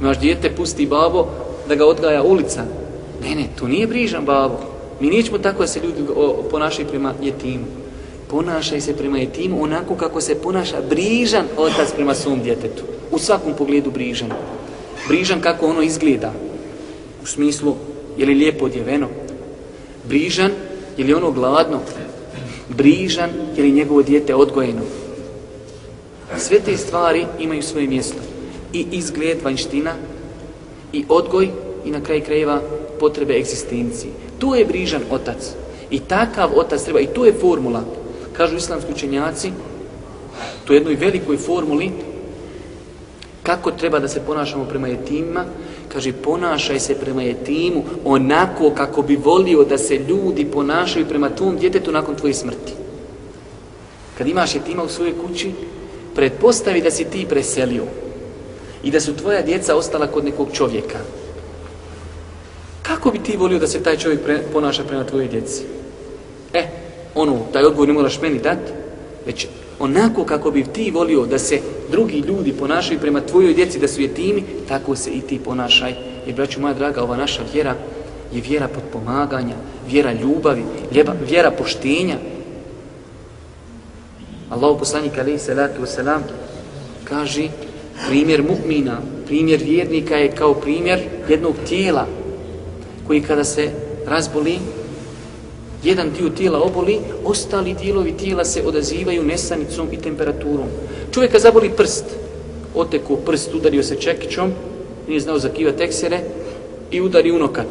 Imaš djete, pusti babo da ga odgaja ulica. Ne, ne, to nije brižan babo. Mi nećemo tako da se ljudi ponašaju prema jetimu. Ponašaj se prema jetimu onako kako se ponaša brižan otac prema svom djetetu. U svakom pogledu brižan. Brižan kako ono izgleda. U smislu, je li lijepo odjeveno? Brižan, je li ono gladno? brižan je li njegovo dijete odgojeno. Sve te stvari imaju svoje mjesto. I izgled vanština, i odgoj, i na kraj krajeva potrebe egzistencije. Tu je brižan otac. I takav otac treba, i tu je formula. Kažu islamski učenjaci, to je jednoj velikoj formuli, kako treba da se ponašamo prema jetimima, kaže ponašaj se prema jetimu onako kako bi volio da se ljudi ponašaju prema tvom djetetu nakon tvoje smrti. Kad imaš jetima u svojoj kući, pretpostavi da si ti preselio i da su tvoja djeca ostala kod nekog čovjeka. Kako bi ti volio da se taj čovjek pre, ponaša prema tvojoj djeci? E, ono, taj odgovor ne moraš meni dati, već onako kako bi ti volio da se drugi ljudi ponašaju prema tvojoj djeci da su jetimi, tako se i ti ponašaj. Jer, braću moja draga, ova naša vjera je vjera podpomaganja, vjera ljubavi, vjera poštenja. Allahu poslanik alaihi salatu wasalam kaže primjer mu'mina, primjer vjernika je kao primjer jednog tijela koji kada se razboli jedan dio tijela oboli, ostali dijelovi tijela se odazivaju nesanicom i temperaturom. Čovjeka zaboli prst, oteko prst, udario se čekićom, nije znao zakiva teksere i udari unokat.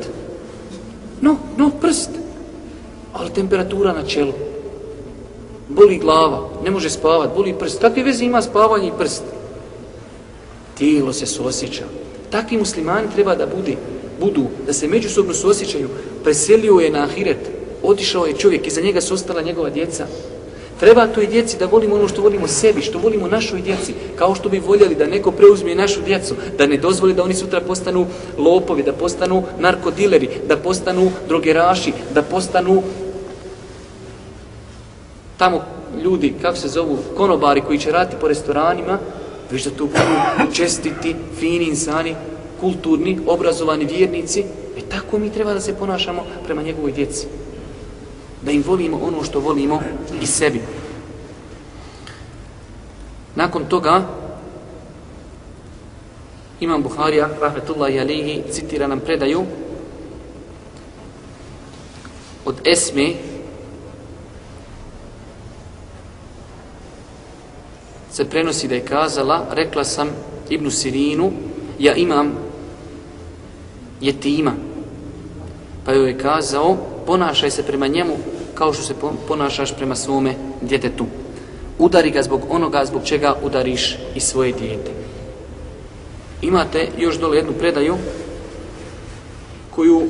No, no, prst, ali temperatura na čelu. Boli glava, ne može spavati, boli prst. Kakve veze ima spavanje i prst? Tijelo se suosjeća. Takvi muslimani treba da bude, budu, da se međusobno suosjećaju. Preselio je na ahiret, otišao je čovjek, iza njega su ostala njegova djeca. Treba toj djeci da volimo ono što volimo sebi, što volimo našoj djeci, kao što bi voljeli da neko preuzme našu djecu, da ne dozvoli da oni sutra postanu lopovi, da postanu narkodileri, da postanu drogeraši, da postanu tamo ljudi, kako se zovu, konobari koji će raditi po restoranima, već da to budu čestiti, fini insani, kulturni, obrazovani vjernici, e tako mi treba da se ponašamo prema njegovoj djeci da im volimo ono što volimo i sebi. Nakon toga, Imam Buharija, rahmetullahi alihi, citira nam predaju od Esme, se prenosi da je kazala, rekla sam Ibnu Sirinu, ja imam jetima. Pa joj je kazao, ponašaj se prema njemu kao što se ponašaš prema svome djetetu. Udari ga zbog onoga zbog čega udariš i svoje dijete. Imate još dole jednu predaju koju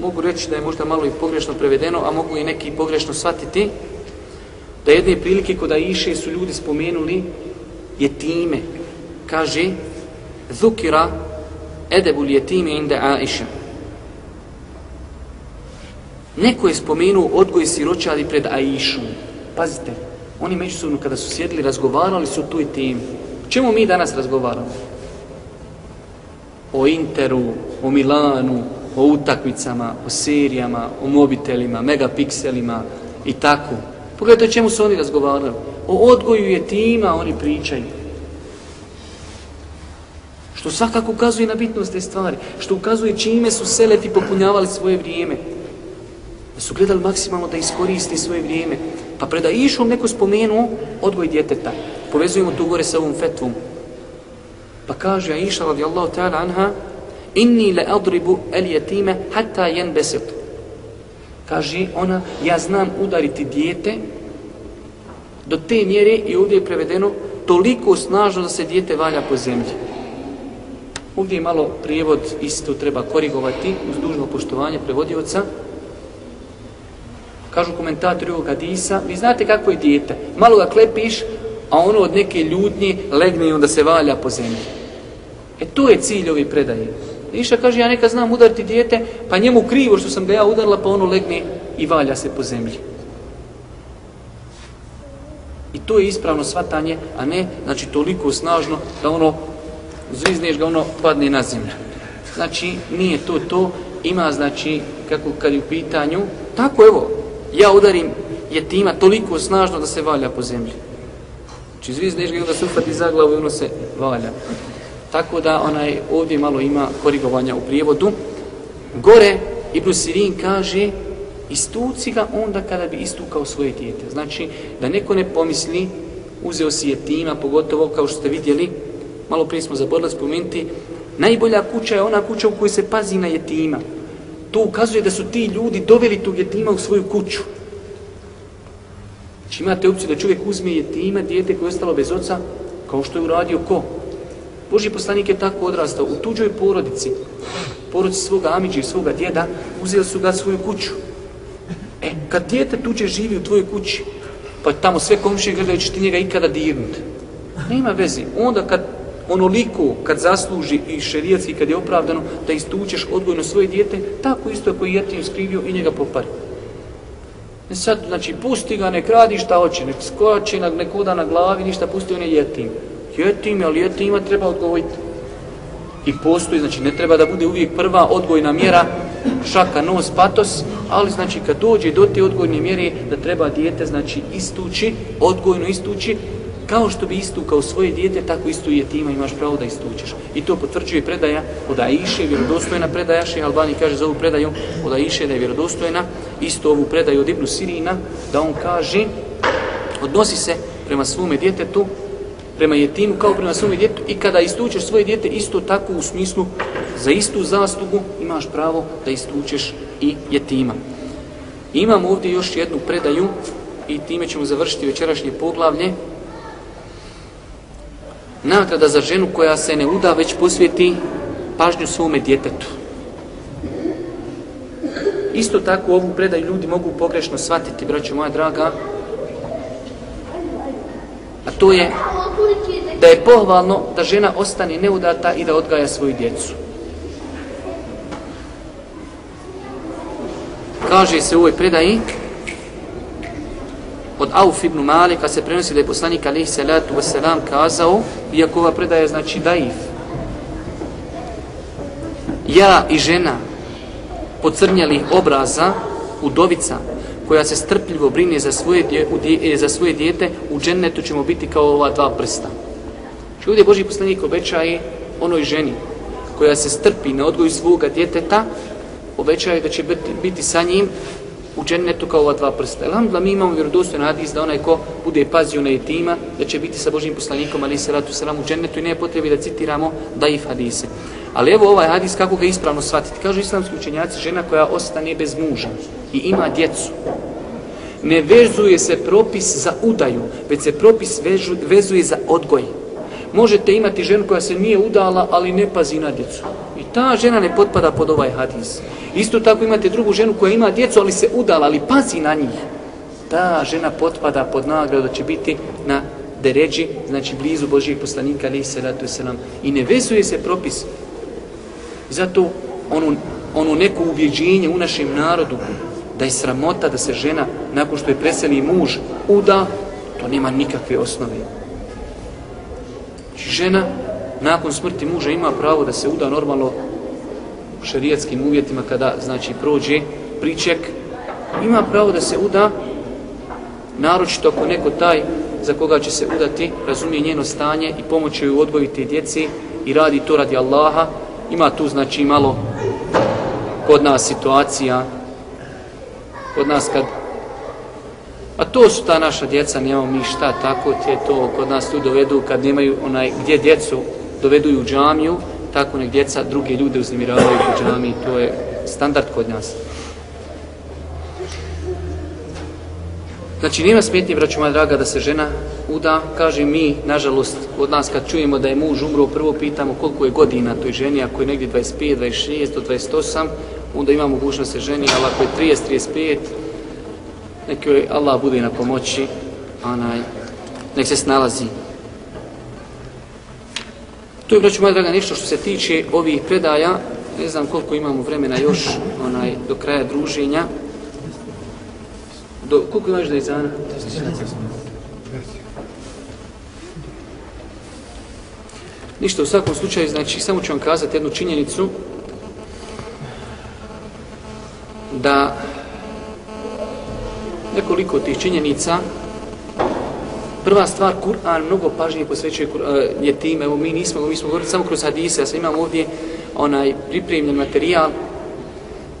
mogu reći da je možda malo i pogrešno prevedeno, a mogu i neki pogrešno shvatiti, da jedne prilike kod Aiše su ljudi spomenuli je time. Kaže, Zukira edebul jetime inda Aiša. Neko je spomenuo odgoj siročadi pred Aishu. Pazite, Oni međusobno kada su sjedili, razgovarali su o toj temi. Čemu mi danas razgovaramo? O Interu, o Milanu, o utakmicama, o serijama, o mobitelima, megapikselima i tako. Pogledajte o čemu su oni razgovarali. O odgoju je tima oni pričaju. Što svakako ukazuje na bitnost te stvari. Što ukazuje čime su selefi popunjavali svoje vrijeme. Da su gledali maksimalno da iskoristi svoje vrijeme. Pa preda išom neko spomenu odgoj djeteta. Povezujemo tu gore sa ovom fetvom. Pa kaže Aisha radijallahu ta'ala anha Inni le adribu el jetime hatta jen besetu. Kaže ona, ja znam udariti dijete do te mjere i ovdje je prevedeno toliko snažno da se dijete valja po zemlji. Ovdje je malo prijevod isto treba korigovati uz dužno poštovanje prevodioca. Kažu komentatori ovog hadisa, vi znate kako je dijete. Malo ga klepiš, a ono od neke ljudnje legne i onda se valja po zemlji. E to je cilj ovi predaje. Iša kaže, ja neka znam udariti dijete, pa njemu krivo što sam ga ja udarila, pa ono legne i valja se po zemlji. I to je ispravno svatanje, a ne, znači, toliko snažno da ono, zvizneš ga, ono padne na zemlju. Znači, nije to to, ima, znači, kako kad je u pitanju, tako evo, ja udarim jetima toliko snažno da se valja po zemlji. Znači, zvizneš ga i onda se ufati za glavu i ono se valja. Tako da onaj ovdje malo ima korigovanja u prijevodu. Gore Ibn Sirin kaže istuci ga onda kada bi istukao svoje dijete. Znači da neko ne pomisli uzeo si jetima, pogotovo kao što ste vidjeli, malo prije smo zaborili spomenuti, najbolja kuća je ona kuća u kojoj se pazi na jetima. To ukazuje da su ti ljudi doveli tog jetima u svoju kuću. Znači imate opciju da čovjek uzme jetima, dijete koje je ostalo bez oca, kao što je uradio ko? Boži poslanik je tako odrastao u tuđoj porodici, porodici svoga amiđa i svoga djeda, uzeli su ga svoju kuću. E, kad djete tuđe živi u tvojoj kući, pa tamo sve komšije gledaju, će ti njega ikada dirnut. Nema veze. Onda kad onoliko, kad zasluži i šerijatski, kad je opravdano, da istučeš odgojno svoje djete, tako isto ako je jetim skrivio i njega popari. Ne sad, znači, pusti ga, ne radi šta hoće, nek skoči, nek oda na glavi, ništa, pusti on je jetim jetim, ali jetima treba odgojiti. I postoji, znači ne treba da bude uvijek prva odgojna mjera šaka, nos, patos, ali znači kad dođe do te odgojne mjere da treba dijete znači istući, odgojno istući, kao što bi istukao svoje dijete, tako istu i jetima imaš pravo da istućeš. I to potvrđuje predaja od Aiše, vjerodostojna predaja, še Albani kaže za ovu predaju od Aiše da je vjerodostojna, isto ovu predaju od Ibnu Sirina, da on kaže, odnosi se prema svome djetetu, prema jetimu kao prema svom djetu i kada istučeš svoje djete isto tako u smislu za istu zastugu imaš pravo da istučeš i jetima. Imam ovdje još jednu predaju i time ćemo završiti večerašnje poglavlje. Nagrada za ženu koja se ne uda već posvijeti pažnju svome djetetu. Isto tako ovu predaju ljudi mogu pogrešno shvatiti, braćo moja draga, to je da je pohvalno da žena ostane neudata i da odgaja svoju djecu. Kaže se u ovoj predaji od Auf ibn Malika se prenosi da je poslanik alaihi salatu wasalam kazao, iako ova predaja znači daif, ja i žena pocrnjalih obraza, udovica, koja se strpljivo brine za svoje, dje, e, za svoje dijete, u džennetu ćemo biti kao ova dva prsta. Znači ovdje Boži poslanik obećaje onoj ženi koja se strpi na odgoju svoga djeteta, obećaje da će biti, biti sa njim u džennetu kao ova dva prsta. Alhamdulillah, mi imamo vjerodostojno hadis da onaj ko bude pazio na etima, da će biti sa Božim poslanikom, ali se ratu selam u džennetu i ne potrebi da citiramo daif hadise. Ali evo ovaj hadis, kako ga ispravno shvatiti. Kažu islamski učenjaci, žena koja ostane bez muža i ima djecu, ne vezuje se propis za udaju, već se propis vežu, vezuje za odgoj. Možete imati ženu koja se nije udala, ali ne pazi na djecu. Ta žena ne potpada pod ovaj hadis. Isto tako imate drugu ženu koja ima djecu, ali se udala, ali pazi na njih. Ta žena potpada pod nagradu da će biti na deređi, znači blizu Božijeg poslanika, ali se ratu selam. I ne vezuje se propis. Zato onu, ono neko ubjeđenje u našem narodu, da je sramota da se žena, nakon što je preseli muž, uda, To nema nikakve osnove. Znači, žena nakon smrti muža ima pravo da se uda normalno u uvjetima kada znači prođe priček. Ima pravo da se uda naročito ako neko taj za koga će se udati razumije njeno stanje i pomoći joj odgojiti djeci i radi to radi Allaha. Ima tu znači malo kod nas situacija kod nas kad a to su ta naša djeca nemamo mi šta tako te to kod nas tu dovedu kad nemaju onaj gdje djecu dovedu u džamiju tako nek djeca druge ljude uznemiravaju po džami, to je standard kod nas Znači, nema smetnje, braću moja draga, da se žena uda. Kaže mi, nažalost, od nas kad čujemo da je muž umro, prvo pitamo koliko je godina toj ženi, ako je negdje 25, 26 do 28, onda ima mogućnost se ženi, ali ako je 30, 35, nek joj Allah bude na pomoći, onaj, nek se snalazi. To je, braću moja draga, nešto što se tiče ovih predaja, ne znam koliko imamo vremena još onaj do kraja druženja, Do, koliko imaš da je zana? Ništa, u svakom slučaju, znači, samo ću vam kazati jednu činjenicu da nekoliko tih činjenica prva stvar, Kur'an mnogo pažnje posvećuje e, je tim, evo mi nismo, mi smo govorili samo kroz hadise, ja sam imam ovdje onaj pripremljen materijal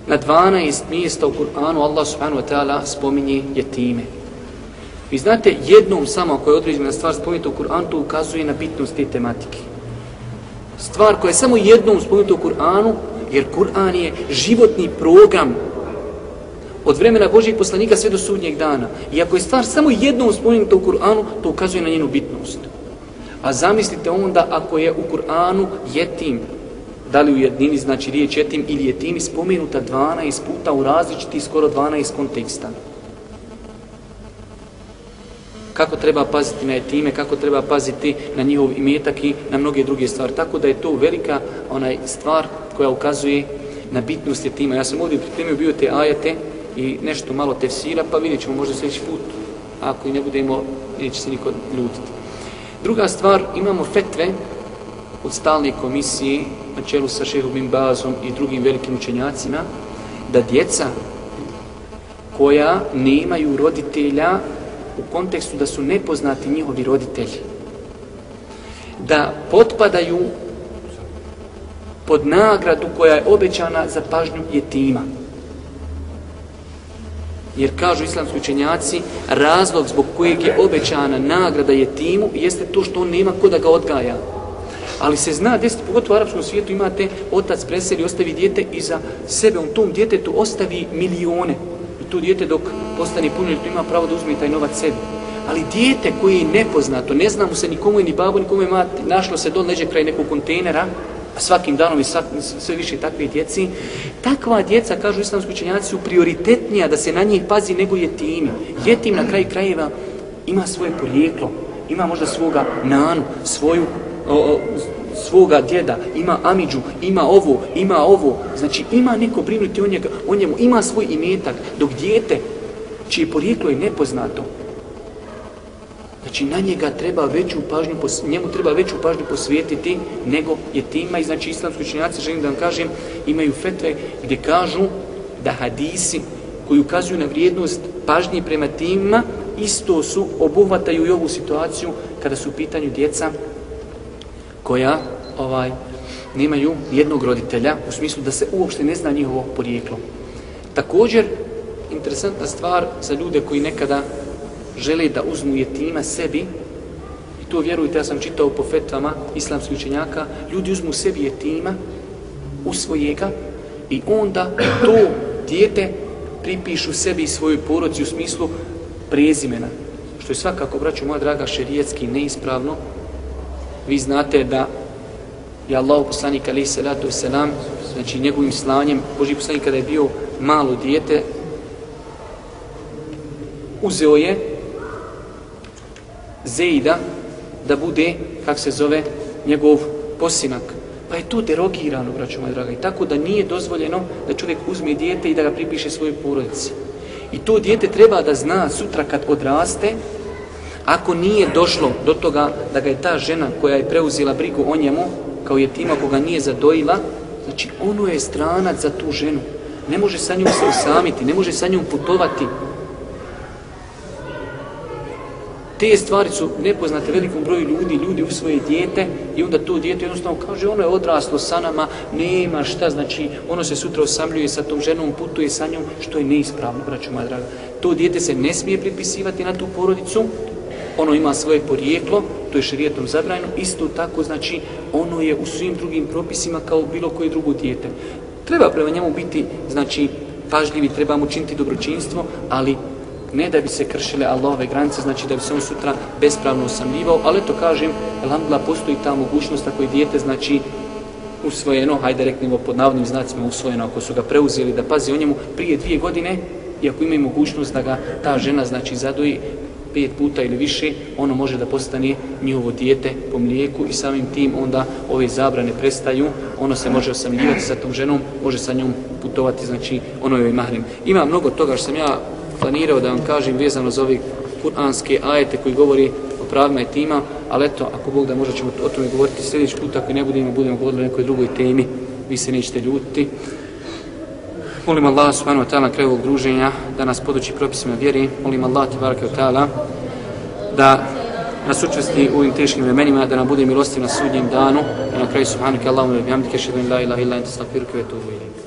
Na 12 mjesta u Kur'anu Allah subhanahu wa ta'ala spominje jetime. Vi znate, jednom samo ako je određena stvar spomenuta u Kur'anu, to ukazuje na bitnost te tematike. Stvar koja je samo jednom spomenuta u Kur'anu, jer Kur'an je životni program od vremena Božijeg poslanika sve do sudnjeg dana. I ako je stvar samo jednom spomenuta u Kur'anu, to ukazuje na njenu bitnost. A zamislite onda ako je u Kur'anu jetim, da li u jednini znači riječ jetim ili jetimi spomenuta 12 puta u različiti skoro 12 konteksta. Kako treba paziti na etime, kako treba paziti na njihov imetak i na mnoge druge stvari. Tako da je to velika onaj stvar koja ukazuje na bitnost jetima. Ja sam ovdje pripremio bio te ajete i nešto malo tefsira, pa vidjet ćemo možda sljedeći put. Ako i ne budemo, neće se niko ljutiti. Druga stvar, imamo fetve od stalne komisije na čelu sa šehom Bazom i drugim velikim učenjacima, da djeca koja nemaju roditelja u kontekstu da su nepoznati njihovi roditelji, da potpadaju pod nagradu koja je obećana za pažnju jetima. Jer kažu islamski učenjaci, razlog zbog kojeg je obećana nagrada jetimu jeste to što on nema ko da ga odgaja. Ali se zna, desiti, pogotovo u arapskom svijetu imate, otac preseli, ostavi dijete i za sebe, on tom djetetu ostavi milione. I to dijete dok postane punoljetno ima pravo da uzme taj novac sebi. Ali dijete koje je nepoznato, ne znamo se nikomu ni babu, nikomu je mati, našlo se dol leđe kraj nekog kontejnera, a svakim danom je sve više takve djeci, takva djeca, kažu islamski učenjaci, su prioritetnija da se na njih pazi nego jetimi. Jetim na kraju krajeva ima svoje porijeklo, ima možda svoga nanu, svoju o, o, svoga djeda, ima amiđu, ima ovo, ima ovo. Znači ima neko brinuti o, njega, o njemu, ima svoj imetak, dok djete, čije porijeklo je nepoznato, Znači, na njega treba veću pažnju, njemu treba veću pažnju posvijetiti nego je tima. I znači, islamski učenjaci, želim da vam kažem, imaju fetve gdje kažu da hadisi koji ukazuju na vrijednost pažnje prema tima, isto su, obuhvataju i ovu situaciju kada su u pitanju djeca koja ovaj nemaju jednog roditelja u smislu da se uopšte ne zna njihovo porijeklo. Također, interesantna stvar za ljude koji nekada žele da uzmu jetima sebi, i to vjerujte, ja sam čitao po fetvama islamskih učenjaka, ljudi uzmu sebi jetima, usvojega, i onda to dijete pripišu sebi i svojoj porodci u smislu prezimena, što je svakako, braću moja draga, šerijetski neispravno, vi znate da je Allah poslanik alaih salatu wasalam, znači njegovim slanjem, Boži poslanik kada je bio malo dijete, uzeo je Zejda da bude, kak se zove, njegov posinak. Pa je to derogirano, braćo moja draga. I tako da nije dozvoljeno da čovjek uzme dijete i da ga pripiše svojoj porodici. I to dijete treba da zna sutra kad odraste, Ako nije došlo do toga da ga je ta žena koja je preuzela brigu o njemu, kao je tima koga nije zadojila, znači ono je stranac za tu ženu. Ne može sa njom se usamiti, ne može sa njom putovati, Te stvari su nepoznate velikom broju ljudi, ljudi u svoje dijete i onda to dijete jednostavno kaže ono je odraslo sa nama, nema šta, znači ono se sutra osamljuje sa tom ženom, putuje sa njom, što je neispravno, braću moja draga. To dijete se ne smije pripisivati na tu porodicu, ono ima svoje porijeklo, to je šerijetom zabranjeno, isto tako znači ono je u svim drugim propisima kao bilo koje drugo dijete. Treba prema njemu biti, znači, pažljivi, treba mu činiti dobročinstvo, ali ne da bi se kršile Allahove granice, znači da bi se on sutra bespravno osamljivao, ali to kažem, alhamdulillah, postoji ta mogućnost ako je dijete, znači, usvojeno, hajde reknemo pod navodnim znacima usvojeno, ako su ga preuzeli da pazi o njemu prije dvije godine, i ako ima mogućnost da ga ta žena, znači, zadoji pet puta ili više, ono može da postane njihovo dijete po mlijeku i samim tim onda ove zabrane prestaju, ono se može osamljivati sa tom ženom, može sa njom putovati, znači, ono je mahrim. Ima mnogo toga što sam ja planirao da vam kažem vezano za ove kuranske ajete koji govori o pravima i tima, ali eto, ako Bog da možda ćemo o tome govoriti sljedeći put, ako ne budemo, budemo govorili o nekoj drugoj temi, vi se nećete ljutiti. Molim Allah subhanahu wa ta'ala na kraju ovog druženja da nas podući propisima vjeri. Molim Allah tabaraka wa ta'ala da nas učesti u ovim teškim vremenima, da nam bude milostiv na sudnjem danu. I na kraju subhanahu wa ta'ala, Allahumma bihamdike, šedun la ilaha illa anta astaghfiruka ve atubu.